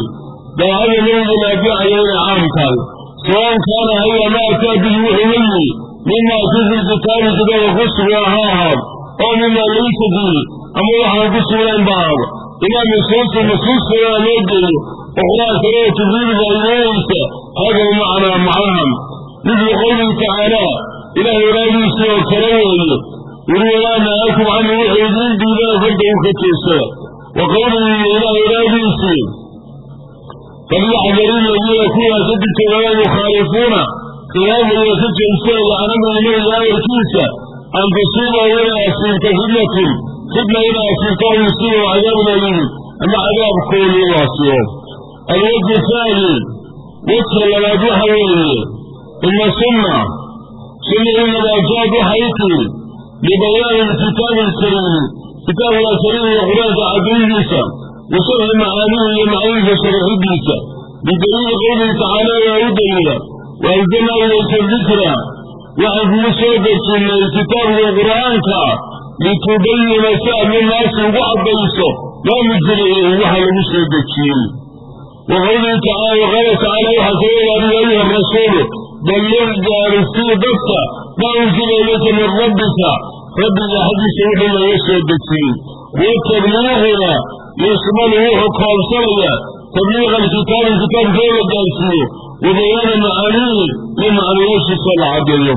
daacada nabiga la ateecayo inay caam tahay sawaan kaana haya ma ataa bihi wuxuu la yimi mima fi kitaabi kitaabka ku sugan ha ahaado oo mima laysa fiihi ama waxaan ku sugnayn ba ahaado ilaa nusuusi nusuuskalena loo geeyo oo qur'aankana oo tafriid faa'iideynaysa hada macnaa macnahan. Midlu qowlihi tacaala ilaahay waraadiisa oo kale weeye. Weli walaa canhu wuxuu idiin diidana farda u ka jeesada wa qowlihi ilaahay waraadiisii falyaxdari ladiina kuwaa ka digtoonaada yukhaalifuuna khilaafaya ka jeesanaya can amri nabiga amarkiisa an tusiibahu inay asiibto fitnatun fitna inay asiibto aw yusiibahu cadaabun aliim ama cadaabkoodii u asiibo alwajhu thaani wejka labaad waxa weeye ina sunna sunna inabaajaad waxay tiri libayaani lkitaabi alkariimi kitaabka kariim iyo qur'aanka cadaydiisa sharxi macaanihi iyo macnihiisa sharxidiisa bidaliili qowlihi tacaala waa u daliila waanzalnaa ilayka dikra waxaan kugu soo dejinnay kitaabka qur'aanka litubayina si aad linaasi ugu caddayso maa nuzila waxa lagu soo dejiyey wa qowlihi tacaala waqaala tacaala waxaa kaga yaariya ayuha rasuulu ballig gaarisii dadka maa unzila ilayka min rabbika rabbiga xaggiisa wixii laga soo dejiyey watabliiquna yashmalu wuxuu koobsanaya tabliiqa alkitaabi kitaabkee la gaarsiiyo wabayaana macaaniihi iyo macnayaashiisa la caddeeyo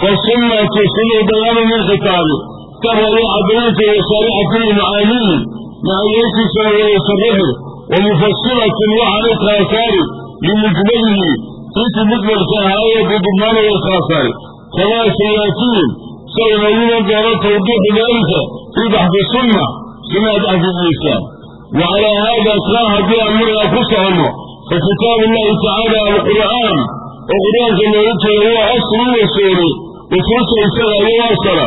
fasunnatu sunuu bayaanu lilkitaabi kitaabka iyo caddaynta wasaarixati limacaaniihi macnayaashiisana wayasarixi wamufasilatun waxaanay kala saari limujmalihi intii mujmalka ahaayee bidubmaana way kala saari kamaa sayaatiin say nooguman doono tawdiixu daalika fii baxdi sunna sunnaha baxdigiisa wa calaa haada kaa haddii aan markaa ku soconno fa kitaabu llahi tacaala alqur'aan oo qur'aanka looga jeeda huwa aslu wasuuli usuusha isaga iyo asala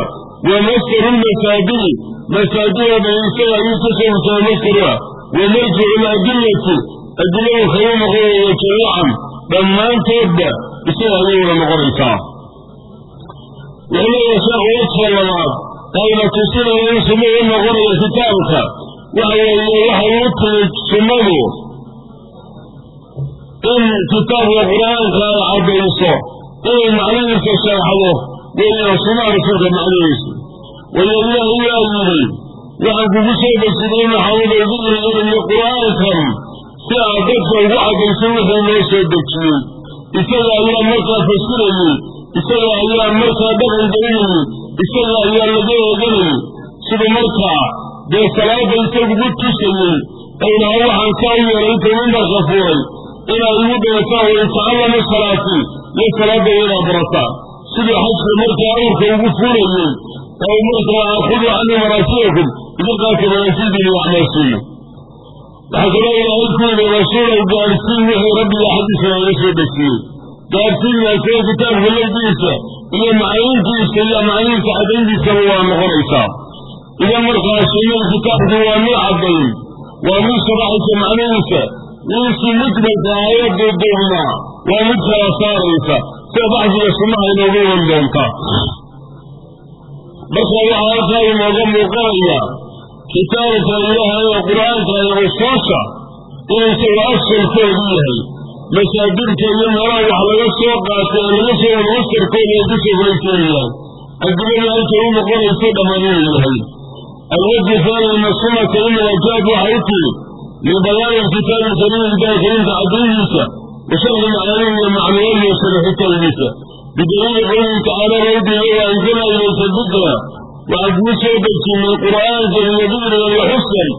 wa masdaru lmasaajidi masaajida isaga ayuu ka soo husana masdaru ah wa marjicu ladillati adiladu kagu noqonaya jamiican dhammaantoodba isaga ayay noqonaysaa wuxuu leeyahay labaad ayna tusinaya in sunna u noqonayo kitaabka? Waxa weeye waxay u in kitaabka qur'aanka ay caddayso inay macnihiisa sharxdo weeyaan sunnaha rasuulka macnihiisa ilaahi yaa yidhi waxaan kugu soo dejinay maxamedow dikrigan iyo qur'aankan si aad dadka ugu caddayso wixii loo soo dejiyey. Isaga ayaa markaa fasirayey isaga ayaa markaa dhaqan gelinayey isaga ayaa laga eeganayey sida markaa dee salaada isagugu tusayey aynaha waxaan saa u yeelay inta mimbarka fuuray inaad igu dayataan waitacallama salaati iyo salaada inaad barataan siduu xajka markaa awrka ugu fuurayey oo markaa aakudu canii manaasikakum idinqaata manaasidiini waxmaasiiyo waxaa kaloo ilaahay ku yidhi rasuulow gaadhsiin wixii rabbiga xaggiisa looga soo dejiyey gaadhsiinyaasee kitaabka lafdiisa iyo macniintiisa iyo macnihiisa caddayntiisaba waa noqonaysaa. Idan markaa sunnada kitaabku waa mid caddayn waa mid sharaxaysa macnihiisa wiisi mujmalka aayadda duubnaa waa mid kala saaraysa. Sida baxsiga sunnaha inooga wan doontaa. Marka waxaa halkaa inooga muuqanaya kitaabka ilaahay ee qur'aanka ee usuusha inuu isagu asalkoodu yahay masaajidka iyo meelaha wax laga soo qaatay ee laga soo wasarkooda ee ku soo fulaysan yahay adilada halkay u noqonayso dhammaan inuu yahay. Alwajhu haani min asunata ina wajaad waxay tiri libayaani alkitaabi alkariim kitaabka kariimka cadaydiisa washarxi macaanihi iyo macluumaadii iyo sharxitadiisa bidaliili tacaala rawdihi wa anzalna ilayka dikra waxaan kuu soo dejinay qur'aanka iyo dikriga iyo xuskan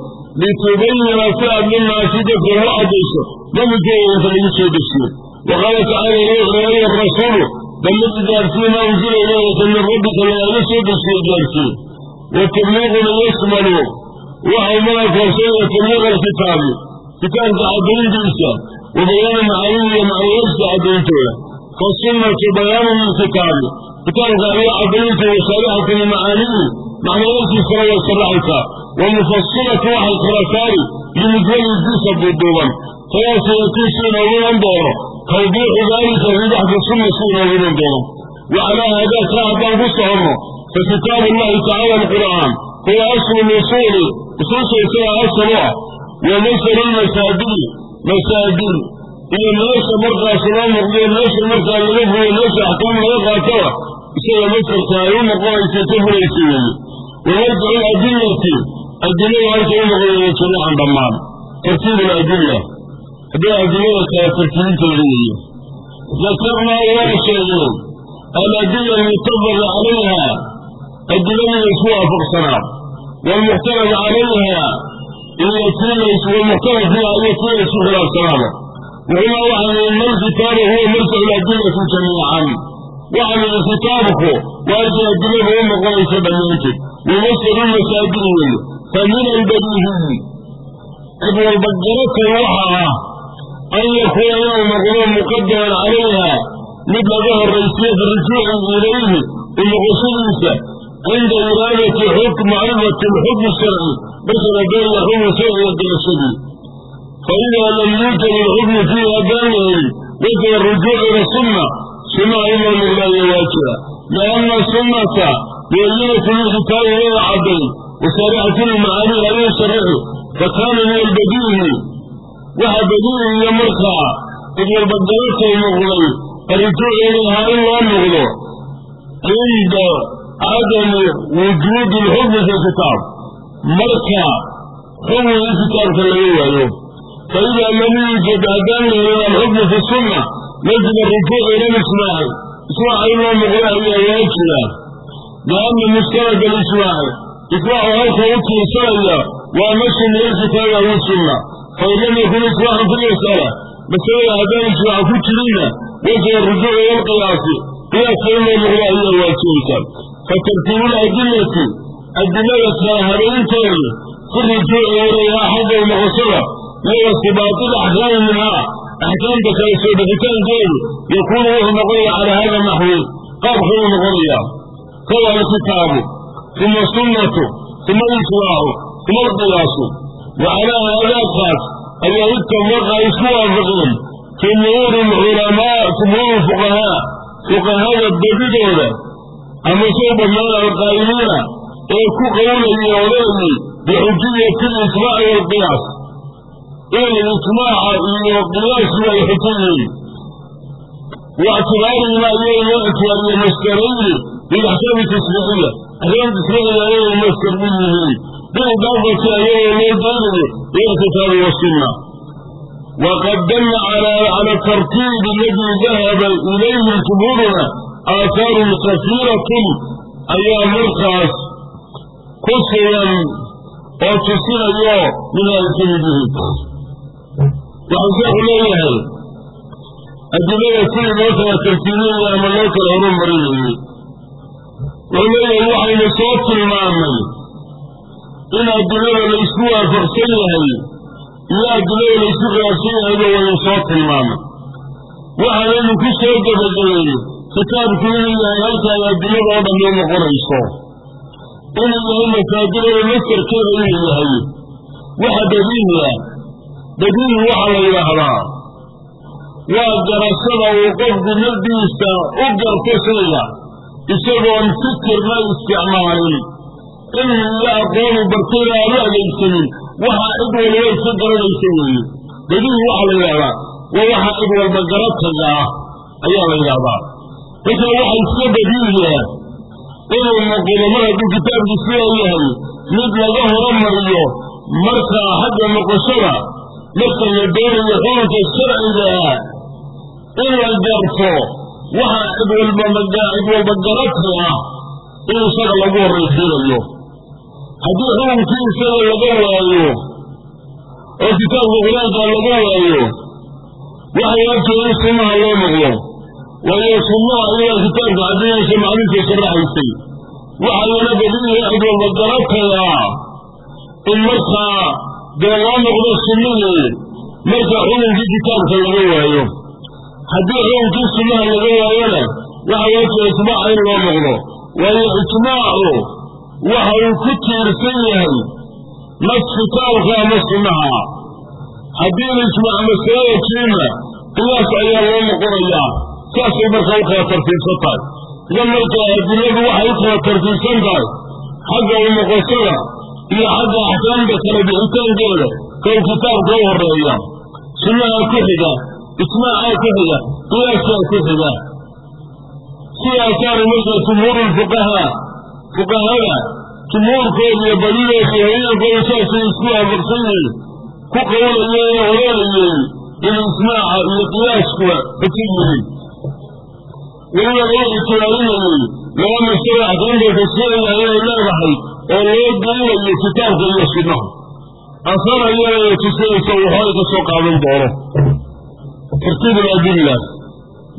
litubayina si aad linnaasi dadka ugu caddayso nabigeeda inta lagu soo dejiyo waqaala tacaala ilayhi rasuulu ballig gaarsiin maa unsila ilayka min rabbika lagaaga soo dejiyo gaarsiin watabliiquna yashmalu waxau mala koobsanaya tabliiqa alkitaabi kitaabka caddayntiisa wa bayaani macaanihi caddayntooda fasunnatu bayaanu lilkitaabi kitaabka ayaa caddaynta washaarixatu limacaanihi macluumaadkiisana way sharaxaysaa wa mufasilatu waxay kala saari limujmalidiisa duuduuban fayaasiyatii si inoogu iman doono tawdiixu daalika fii baxdi sunna si inoogu iman doono. Wa calaa haadaa haddaan ku soconno isaga masdarka ay u noqonaysa ka huraysa weeye wawadcu ladillati adillada halkay u noqonaysa jamiican dhammaan. Tartiibu ladilla haddii adillada kala tartiibintooda weeye dakarnaa waa sheegeen aladilla almutafaqa calayha adiladii laysku waafaqsanaa. Waalmuctarad calayha walmuctarad fiiha iyo tii laysku khilaafsanaaba wuxuuna waxaa yihi huwa marjacu ladillati jamiican wacdiga kitaabku waajib adilada u noqonaysa dhammaanteed wamasalu masaajid weeye fa min albadiihi cid walba garakan waxa ah an yakuuna inuu noqdo muqadaman calayha mid laga horraysiyo fi rujuuci ilayhi u noqoshadiisa cinda iraadati macrifati lxukmi sharci basala beenya xukmi sharciga garashadii fa lam yuujad ilxukmu fiiha baanyahay wasala rujuuc sunna suna inoo lillahiyo waa jira. Lianna sunnata yu'minatu bilkitaabi wada cadday wasaarixatu lmacaani laga sharaxu fakaana min albadiihi waxa badiihi iyo markaa idyarbagalatay noqday arrintooda inay ahaa in loo noqdo cinda cadamu wujuudi lxukmi fi lkitaab marka xukmigii kitaabka laga waayo. Faida lam yuujad haddaan la helin alxukmu fi sunna nejida rukuucayna isma ahay iswax in loo muqdo ayaa waa jiraa gaabna muskaragal isma ahay iswaxu halka u tiirsanaya waa nasin lilkitaabi aw sunna fain lam yakun iswaxan fi mas'ala masalada haddaan iswaxa ku jirinna wajaba rujuuci ilqiyaasi qiyaaska in loo muqdo ayaa waajibaysa fatartiibu ladilati adilada saahadainteedu fi rujuuci ilayhaa xagga noqoshada layasibaati laxkaamihaa axkaamta kale soo dhigitaankoodu yakuunu wuxuu noqonaya cala hada naxwi qaabkan uu noqonaya kow alkitaabu uma sunnatu uma ijmaacu uma alqiyaasu wacalaa haadaakaas ayaa ittafaqa isku waafaqeen jumhuuru lculamaa jumhuuru fuqahaa fuqahada badidooda ama soo banaana alqaa'imiina ee ku qowlayay oranayay bixujiyati ijmaaci walqiyaas in ijmaaca iyo qiyaasuba ay xukum yihiin waictibaarihimaa iyo loo ictibaariyo mastarayni bilaxkaabi tasbixiya axkaam tasbixiya ayagoo mastar u yihiin biidaafati ayagoo loo jeedayo ila wasunna waqad cala tartiibi aladii dahaba ilayhi jumhuuruna aathaarun kasiiratun ayaa markaas ku sugan oo tusinayo min ay yihiin waxaan sheeku leeyahay adduunyada sidii loo kala tartiibinaya ama loo kala horumari weye wuxuu leeyahay waxaynu soo tilmaamay in adduunyada la isku waafaqsan yahay iyo adduunyada la isku khilaafsan yahayba waynu soo tilmaamay. Waxaanaynu ku soo gabagabay kitaabku inuu yahay halka ay oo dhan u noqonayso. Inuu yahay masaajidada mastarkeeda inuu yahay. Waxa dabiici ah, badiihi waxaa la yidhaahdaa waa garashada uu qofku nafdiisa u garto shayga isagoon fikirna isticmaalin. Cilmi iyo aqoonu bartayna aanu adeegsanin waxaa cid waliba iska garanaysa weeye. Badihi waxaa la yidhahdaa waa waxaa cid walba garataga ah ayaa la yidhahdaa marka waxa iska badiihiya inuu noqdo mar hadduu kitaabkii sidaa yahay mid laga horumariyo markaa xagga noqoshada marka la doonayo xukunka sharciga ah in la garto waxaa cid walba cid walba garata ah in isaga lagu horraysiinayo haddii xukunkii isaga laga waayo oo kitaabka qur'aanka laga waayo waxay sunnaha loo noqdo. Waayo sunnaha ayaa kitaabka caddaynaysa maclinta sharaxaysay waxayna badiihi cid walba garatayaa in markaa dee loo noqdo sunnihii marka xukunkii kitaabka laga waayo haddii xukunkii sunnaha laga waayona waxa agtay ijmaaca in loo noqdo. Waayo ijmaacu waxa uu ku tiirsan yahay nas kitaabka ama sunnaha haddii lijmaac masalada jiina qiyaas ayaa loo noqonayaa. Saasay markaa u kala tartiibsan tahay. Idan markaa adiladu waxay u kala tartiibsan tahay xagga u noqoshada iyo xagga axkaamta kala bixitaankeeda kow kitaabka u horreeya sunnaha ku xiga. Ijmaacaa ku xiga. Qiyaaskaa ku xiga. Sidaasaana markaa jumhuuru lfuqahaa fuqahada jumhuurkooda iyo badidooda hooyaankooda saasay isku waafaqsan yihiin. Ku qawlayay ee odhanayay in ismaaca iyo qiyaaskuwa xusan yihiin. Weliba loo ictibaarinayey laba masalo axkaamta tafsiiriga inay leedahay oo loo baarayo kitaabka iyo sunnaha asana iyadaya tusinaysa uu horay ka soo qaadan doono. Tartiib adilla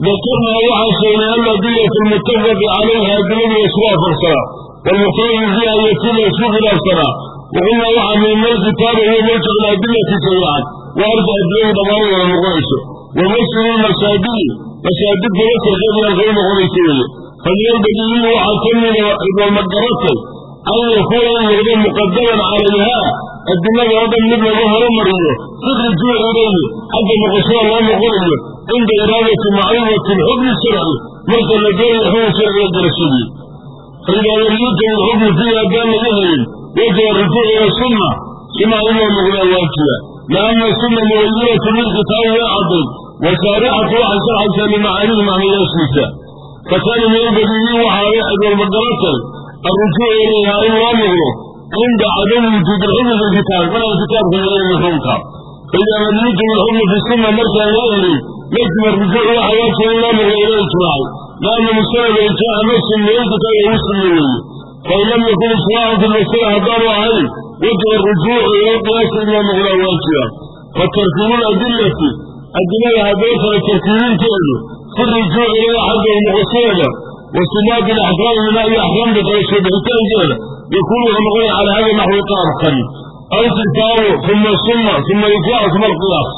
dakarnaa waxaan sheegnay aladillatu lmutafaqi calayha adiladu isla afarsanaa walmukhtalafii fiiha yatila isku khilaafsanaa waqulnaa waxaa mina alkitaaba iyo marjic adillati jamiican waa arda adiladu dhammaanay wada noqonayso. Wamasiri masaadigi masaadidda wasarkeed yaan kaga noqonaysa weeye famin albagiyiin waxaa ka mida ah walmagaratay an yakuuna in noqdo muqadaman calayha addunyada oo dhan mid lagu horumariyo firujuu ilayhi xagga noqoshada loo noqonayo cinda iraadati macluumati xukmi sharci marka la gelayo xukun sharciga garashadii faidaa lam yujad ilxukmu fiihi haddaan laga helin wajaba rujuuc ila sunna sunna in loo waajiba. Lianna sunna mubayinatu lilkitaabi waa caddayd wa shaarixatu waxay sharxaysaa limacaanihi macnayaashiisa fakaani min albadiiyiin waxaabay adwalmagala tahay الرجوع إليها إن وامره عند عدم وجود الحكم في الكتاب فلا الكتاب في غير الحكم فإذا لم يوجد الحكم في السنة مرسل يهل يجب الرجوع إلى حياته إلا من غير إجماع لأن مسألة إجاء نفس من الكتاب يوصل إليه فإن لم يكن إجماع في المسألة هدار عليه يجب الرجوع إلى قياس إلا من غير واجهة فتركيب الأدلة أدلة هدوث التركيبين كله في الرجوع إلى حد wsumaad axraamna iyo axraamda kale soo bixitaankeeda wuxuu noqonaya cala hada naxwi qaabkan alkitaabu uma suma uma ijmaac uma alqiyaas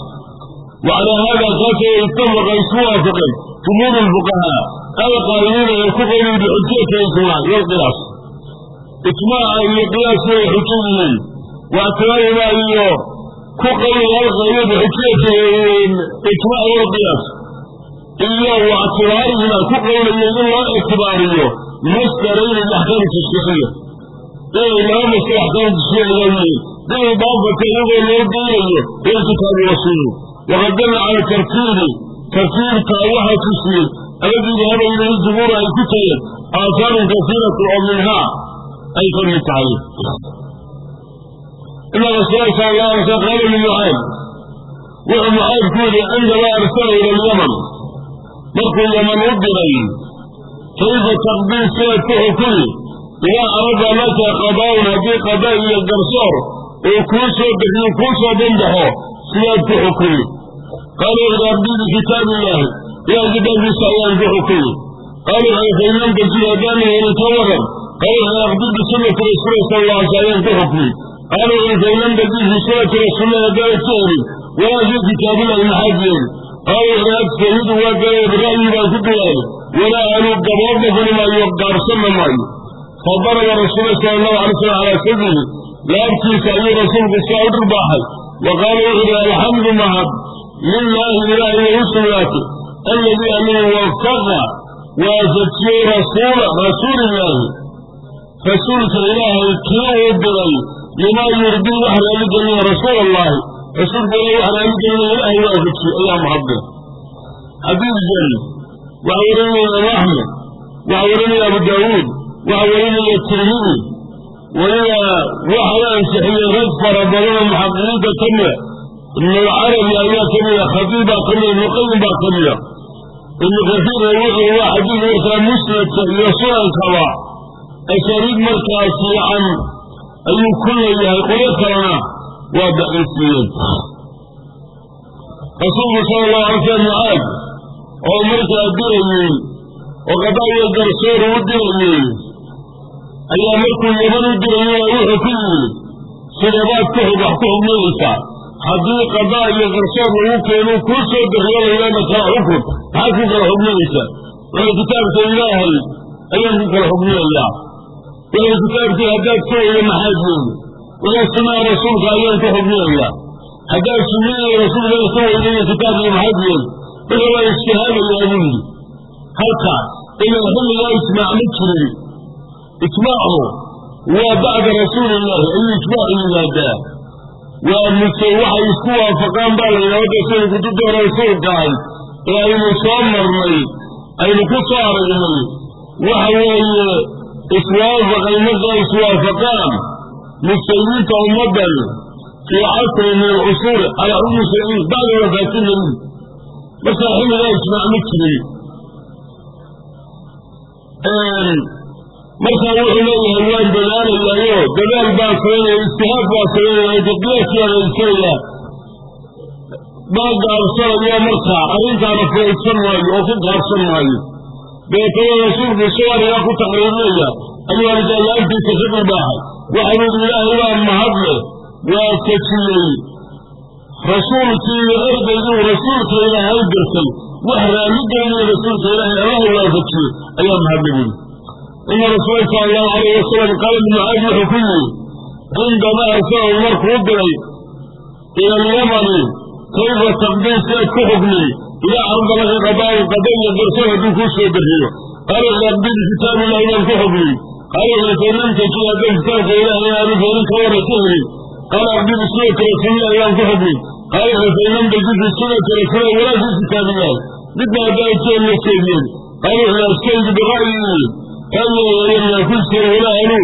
wacala hada kaasoo itafaqa isku waafaqeen jumhuur lfuqahaa alqaa'iliina ee ku qawlin bixujati ijmaac yoqiyaas ijmaaca iyo qiyaas way xujadiyen waactimaarimaa iyo ku qawlin alqaa'iliina bixujati ijmaac yoqiyaas ila wa asraa'ihim aan ku qowlayo in loo ictibaariyo mustarayni laxkaamta sharciya inay maamuska axkaamta sharciga yihiin biidaafata iyagoo loo deynayo ila kitaabi wa sunna waqad dalla ah cala tartiibi. Tartiibtaa waxaa ku siyey abadiga habaynay jubuur ay ku tageen aasaarun kasiiratun oo minhaa ay ka mid tahay. Ina rasuul sal allah alay slam qaala limucaad wuxuu mucaad ku yidhi cinda laa arsala ila alyaman markuu yaman u diray kayfa taqdii sidaad ku xukumi idaa laka qadaa'un haddii qadaa iyo garsoor uu kuu soo dexiyo kuu soo banbaxo sidaad ku xukumi qaala abdii bikitaabi illaahi ilaah kitaabkiisa ayaan ku xukumi qaala wuxuhi fain lam tajid haddaana waran qaala wuxuhi aqdi bisunati rasuuli sala alla alay ayaan ku xukmi qaala wuxuhi fain lam tajid fi sunati rasuulillahi haddaanad ka helin walaa fi kitaabillahi maxaad yeeli qaala wuxuhi adfahidu waa galay bira'yi baan ku duwaayay walaa anu gaboodna fuli maayo gaarsanna maayo fadaraba rasuula sala allahu alay slam calaa sadrihi laabtiisa ayuu rasuulku saa u dhirbaaxay wa qaala wuxuu ihi alxamdu mahad lilaahi ilaahi way u sugnaatay alladii alladii wafaqa waafajiyey rasuula rasuulillaahi rasuulka ilaahay kii uu diray limaa yurdii wax raaligelinaya rasuul allahi ilahi wax raaligelinaya ilaahay waafajiyey ayaa mahadleh xadiidkan waxa warinaya imaam axmed waxa warinaya abu daawuud waxa warinaya tirmidi weliba waxa la ansixiyey rag fara badanoo muxaqiqiinta ka mida ibnulcarabi ayaa ka mida khatiib baa ka mida ibnuqayim baa ka mida ibnu kasiirna wuxuu waa xadiid markaa musnadka iyo sunankaba ashaariid markaa fiican ayuu ku leeyahay qolo kalena waa daciifiyeen rasuulku sala allahu alay slam mucaad oo markaa dirayey oo qadaayo garsoor u dirayey ayaa markuu yaman u dirayey wuxuu ku yidhi sidabaad ku xug wax ku xugmayeysaa haddii qadaa iyo garsoor lagu keenu kuu soo dariyo layidhahda kala xukun maxaad ku kala xugminaysaa wuxuu kitaabka ilaahay ayaan ku kala xugminayaa wuxuu kitaabkii haddaad ka weyda maxaad yeeli wuxuu sunnaa rasuulka ayaan ku xugminayaa haddaad sunnadii rasuulka ka weydaya kitaabkii maxaad yeeli wuxuu waa ijtihaadayaa buu yidhi halka inan xilligaa ijmaac ma jirin ijmaacu waa bacda rasuulillaahi ayuu ijmaacu yimaadaa waa muse waxay isku waafaqaan baa la yidhahda siday kutubta hore rasuulka ahay ee aynu soo marnay aynu ku soo aragnay waxa weeye iswaafaqay markaa iswaafaqaan muslimiinta ummaddan fii casri min alcusuur calaa sharciy bacda wafaati nabiy markaa xilligaa ijmaac ma jirin markaa wuxuu leeyahay waan dadaalayaayo dadaal baa sameynaya ijtihaad baa sameynaya taqiyaaskii adeegsanaya baa gaabsanaya markaa arrintaana fuudsan maayo oo ku gaabsan maayo deetana rasuulku suwarigaa ku taqriirinaya ayuu arkaa laabtiisa ka dhibaahay yidhi ilaahay baa mahadle waa kajiyey rasuulkii iyo erdayguu rasuulka ilaahay dirtay wax raalligeliya rasuulka ilaahay allaha waafajiyey ayaa mahadle buuri ina rasuula sala allahu alayh wasalam qaala mucaad wuxuu ku yidhi cindamaa arsalahu markuu diray ila alyamani kayfa taqdii sidaad ku xukmi idaa carada laka qadaa'i qadaya garsoor hadduu kuu soo dariyo qaala aqdi bikitaabi illahi baan ku xukmiyey qaala tajid haddaan kitaabka ilaahay aanu helin ka warra ka helin qaala aqdi bisunati rasuulillahi baan ku xukmiyey qaala fain lam tajid bisunati rasuulillahi walaa fi kitaabillahi midna haddaan keen la jeediyeen qaala wuxuu astaydu bira'yi kayeeyaa ku jira ilaahnu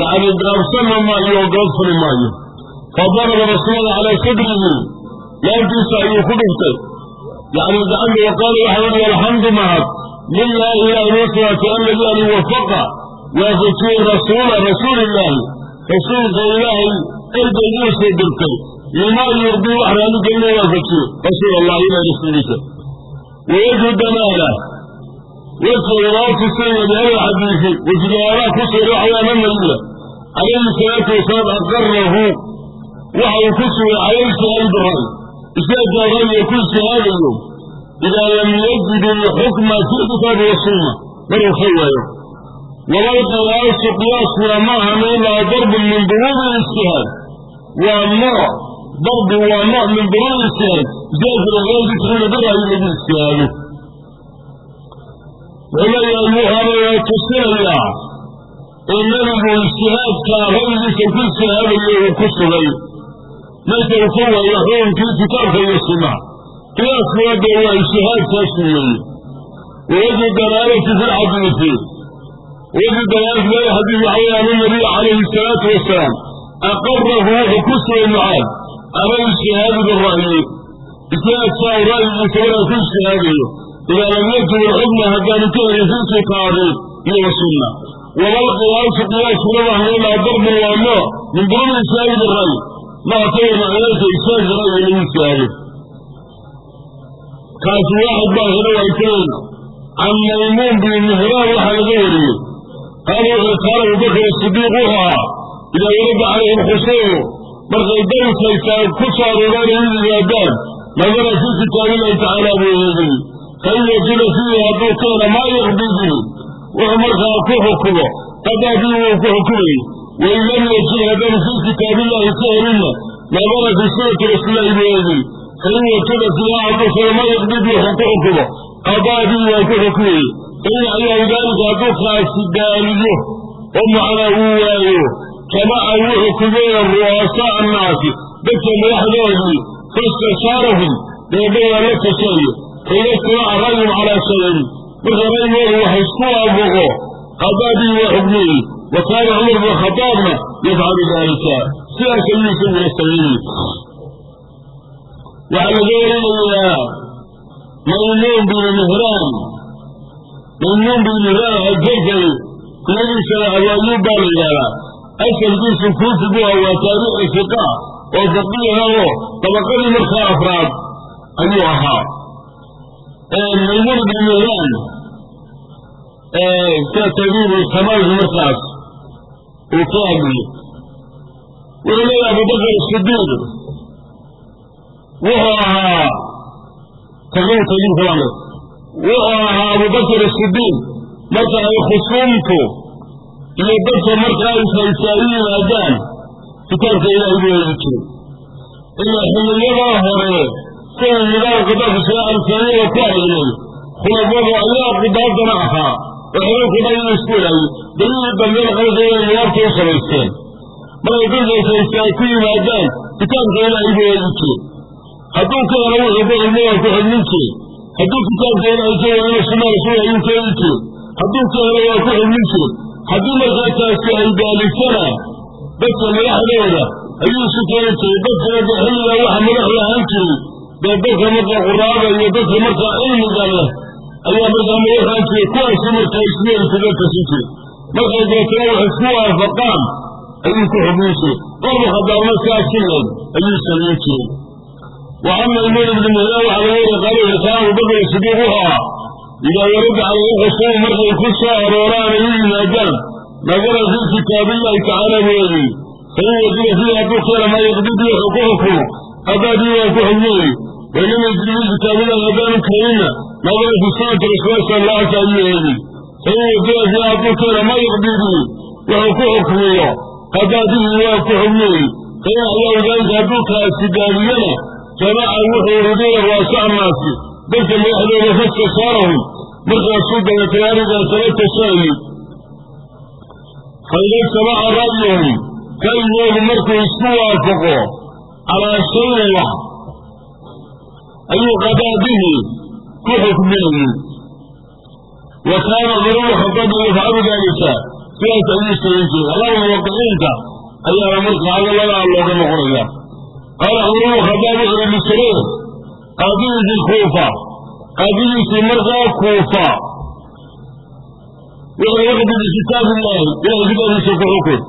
yani gaabsana maayo oo gaabfali maayo fadaraba rasuulada calaa sadrihi laantiisa ayuu ku dhiftay yani gacanta waqaala waxa uhi alxamdu mahad lilaahi ilahi noo sugaatay alladii an wafaqa waafajiyey rasuula rasuulillaahi rasuulka ilaahay erdayguu soo dirtay limaa yurdii wax raaligelina waafajiye rasuul allahi ilahi rasuuliisa wayajhu damaala loo tusaya bihada xadiisi wejgayaalaha ku sugan waxa weya nabiga calayhi salaatu wasalaam aqarahu waxa uu ku sugay cala ijtihaadi biray ijtihaadka ra'yiga ku ijtihaadayo idaa lam yajid ilxukma fi wasunna maruu ka waayo wabalqiyaasu qiyaaskuna ma ahana ilaa darbun min duruubi ijtihaad waa nooc darbi waa nooc min bira'yi lagu ijtihaado wuxuu leeyahay wuxaana tusinayaa in nabigu ijtihaadkaa ra'yigiisa ku ijtihaadayo uu ku sugay. Marka uu ka waayo xukunkii kitaabka iyo sunnaha qiyaaskuna dee waa ijtihaadkaas weeye wawajhu dalaalati fi wajhu dalaalati fi lxadiis waxa weeye ana nabiy calayhi salaatu wasalaam aqarahu wuxuu ku sugay mucaad cala ijtihaadi bira'yi ijtihaadkaa ra'yigiisa markaa ku ijtihaadayo idaa lam alxukma haddaanu ka helin fi iyo wasunna wama alqiyaasu qiyaaskuna ilaa darbun waa nooc min durubi ijtihaadi bira'yi maatay macnaynta ijtihaadka ra'yiga lagu ijtihaado kaasi waaxid baa hore waaytayn can maymuun bin mihraan waxaa laga wariyey qaala wuxuu qaala abubakr sidiiq wuxuu ahaa idaa warada calayhi lkhusuumu markay dariskaysaa ku soo arooraan u yimaadaan nadara fii kitaabillahi tacaala buu eegay fain wajida fiihi hadduu ka hela maa yaqdii bihi wuxuu markaa ku xukumo qadaa bihi wuu ku xukumay wain lam yajid haddaanu fii kitaabillahi ka helinna nadara fii sunati rasuulillahi buu eegay fain fiiha hadduu kale maa yaqdii bihi wuxuu ku xukumo qadaa bihi waa ku xukumay fain cayaa daalika hadduu kaasi daaliyo oo macnaa uu waayo jamaca wuxuu kugeeya ru'asaa annaasi dadka madaxdoodii fastashaarahum deebayaa la tashayo faida ijtamaca ra'yum calaa shayin marka ra'yigoodu wax isku qadaadii waa xugmeeyey wa kaana cumar bin khadaabna yafcalu daalika sidaas ayuu isaguna sameeyey waxaa laga warinayaa maymuun bin mihraan maymuun bin mihraan ajarkay kuyadiisana abaayuub baa la yidhahdaa asalkiisu kuufi buu ah waa taabici fiqa oo faqiihahoo dabaqadii markaa afraad ayuu ahaa maymuun ibn mihraan sida tabiibu samaalku markaas uu ka hadliyo wuxuu leeyahay abubakar sidiiq wuxuu ahaa tabiib tabiibka la mid wuxuu ahaa abubakar sidiiq marka ay khusuumtu iyo dadka markaa ishaysaa u yimaadaan kitaabka ilaahay buu eegi jiray ila xiliyadaa hore sida nidaamka dadka shariica islaamiyada ku aragnay khulafadu ayaa qudaadana ahaa dhan inuu isku ilaayay dalilii dambena qalkooda nidaamka u samaysteen markay dadka ishaysaa ay ku yimaadaan kitaabka ilaahay buu eegi jiray hadduu ka helo wuxuu ku xidmo waa ku xidmin jiray hadduu kitaabka ilaahay ka rasuul ayuu ka eegi jiray hadduu ka waa ku xidmin jiray. Haddii markaa taasi ay daalisana dadka madaxdooda ayuu isu keeni jiray. Dadkana dee xilligaa waxa madaxda ahaan jiray. Dee dadka markaa quraada iyo dadka markaa cilmiga leh ayaa markaa madax ahaan jiray. Kuwaasi markaa ismeel kaga tasin jiray. Markay deetana wax isku waafaqaan ayuu ku xubin jiray. Qorba khadaabna sidaas si leeg ayuu samayn jiray wa ama imuun ibni mihraan waxaa laga wuxuu kaa abubakr sidiiq wuxuu ahaa idaa warada khusuum markay ku soo arooraan ay u yimaadaan nadara fii kitaabillahi tacaala eegay fain wajida fiihi hadduu keena maa yaqdidi wuxuu ku xukumo qadaadii waa ku xugmeeyey wainlam yajid fii kitaabillahi haddaanu keeninna nadara fii sunati rasuuli sala allah alka ayuu eegay fain wajida fiihi hadduu keena maa yaqdidi wuxuu ku xukmiyo qadaadihi waa ku xugmeeyey fain cayaa daalika hadduu kaasi daaliyana jamaca wuxuu ridaya ru'asa annaasi dadka madaxdooda fastashaarahum markaasuu dabeetay arrinkaasala tashaayey faida ijtamaca ra'yuhum ra'yigoodu markuu isku waafaqo calaa shayin wax ayuu qadaadihi ku xukminayey wa kaana cumar khadaab yafcalu daalika sidaas ayuu samayn jiray allama muwaqixiinta ayaana marka hadalladaa looga noqonaya qaala cumar khadaab wuxuu yihi lisrayr qaadigiisii kuufa qaadigiisii markaa kuufa wuxuu yaqdi bikitaab illahi ilahay kitaabkiisa ku xukun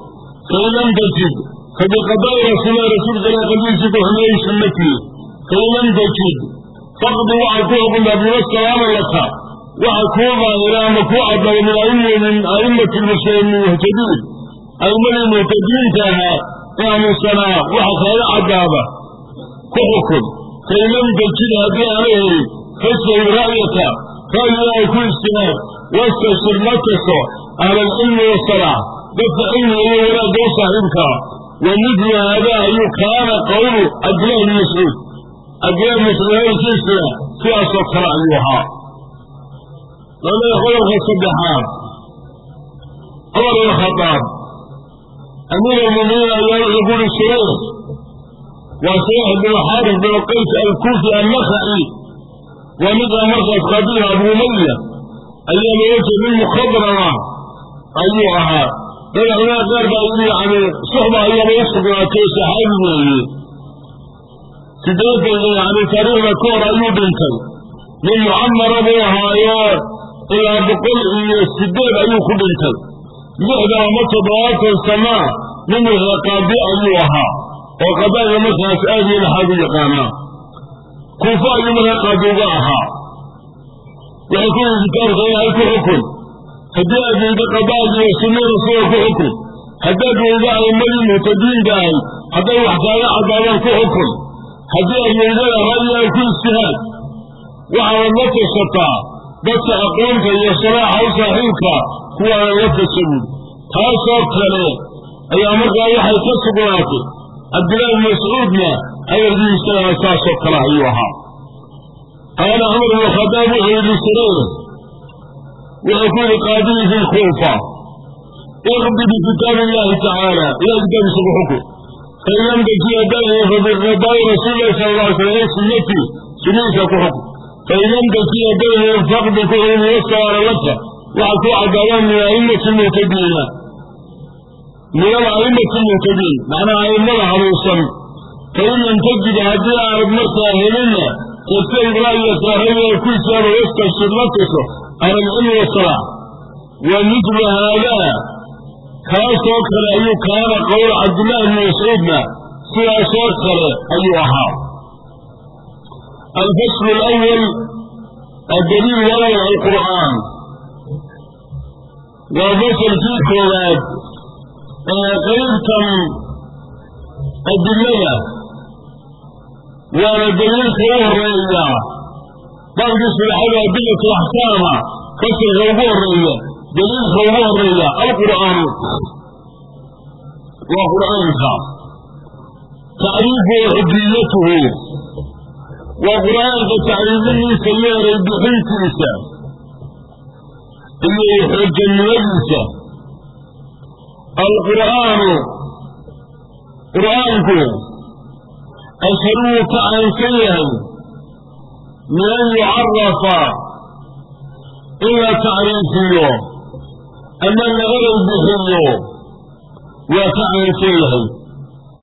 fain lam tajid fabiqadaa'i rasuulillahi rasuulka ilah qadigiisii ku xumeeyey sunnatii fain lam tajid faqdi waxaad ku xukuntaa bima salaama laka waxa kuu daahira ama kuu caddaada min aimmi min a'immati muhtadiin a'immadii muhtadiinta ahaa ee aaminsanaa waxa kaaga caddaada ku xukun. Fain lam tajid haddii aana helin. Fastahib ra'yaka. Ra'yigaaga ku ijtihaad wastashir la taso ahla alcilmi wasalaax dadka cilmiga iyo wanaagga u saaxiibkaa wa midlu haadaa ayuu kaana qawlu cabdillahi bni mascuud cabdillahi bni mascuud hadalkiisuna sidaasoo kale ayuu ahaa. Qodobka saddexaad. Cumar khadaab amiir almuminiin ayaa uri surayx waa surayx bin xaaris bin qays alkuufi annakhaci waa ninkaa markaas qabiil abu umaya ayaa looga jeeda nin mukhadrama ayuu ahaa culamada qaar baa yani suxba ayaaba u sugnaatay saxaabi weeye sideetan yani taariikhda ka hor ayuu dhintay nin mucamara buu ahaayo ilaa boqol iyo sideed ayuu ku dhintay lixdan ama toddobaatan sanaa nin qaadi ayuu ahaa oo qadaaga markaas aad iyo laxaad u yaqaanaa kuufo ayuu markaa qaadi uga ahaa waxay ku yihi kitaabka ilahay ku xukun. Haddii aad weydo qadaagi iyo sunnada sida ku xukun. Haddaad weydo a'imadii muhtadiinka ahay hadday wax kaaga caddaadaan ku xukun. Haddii aad weydada ra'yigaan ku ijtihaad. Waxaanad la tashataa dadka aqoonta iyo sharaaxa u saaxiibka kuwaana la tashabin taasoo kale ayaa markaa waxay ka sugnaatay. Cabdillaahi mascuudna hadalkiisagana saasoo kale ayuu ahaa. Qaala cumar bnu khadaab wuxuu yidhi sirayr wuxuu ku yidhi qaadii fi lkuufa iqdi bikitaabi illahi tacaala ilahay kitaabkiisa ku xukun fain lam taji haddaad fabiqadaa'i rasuulillahi sala alla alay ee sunnatii sunnihiisa ku xukun. Fain lam taji haddaad faqdi ku xukun wasawaara laka waxaad ku caddaadaan min a'immati muhtadiina min ala'immati muhtadiin macnaha a'immada hanuunsan fain lam tajid haddii aanad markaa helinna tastayid ra'yaka ra'yiga ku ijaaba wastabshir la tuso cala alcilmi wasalaax wa midlu haadaa kaasoo kale ayuu kaana qowl cabdillaahi bni mascuudna sidaasoo kale ayuu ahaa alfaslu alawal addaliil alawal alqur'aan waa fasalkii koowaad ee qaybtan adillada waana daliilka u horreeya baabkii saddexaad adillatu axkaama fasalka ugu horreeya daliilka ugu horreeya alqur'aanu. Waa qur'aanka. Tacriifu xujiyatuhu waa qur'aanka tacriifadiisa leeray bixintiisa iyo xoojanimadiisa alqur'aanu qur'aanku ashar wuu ka caynsan yahay min an yucarafa in la tacriifiyo ama la eray bixiyo waa ka caynsan yahay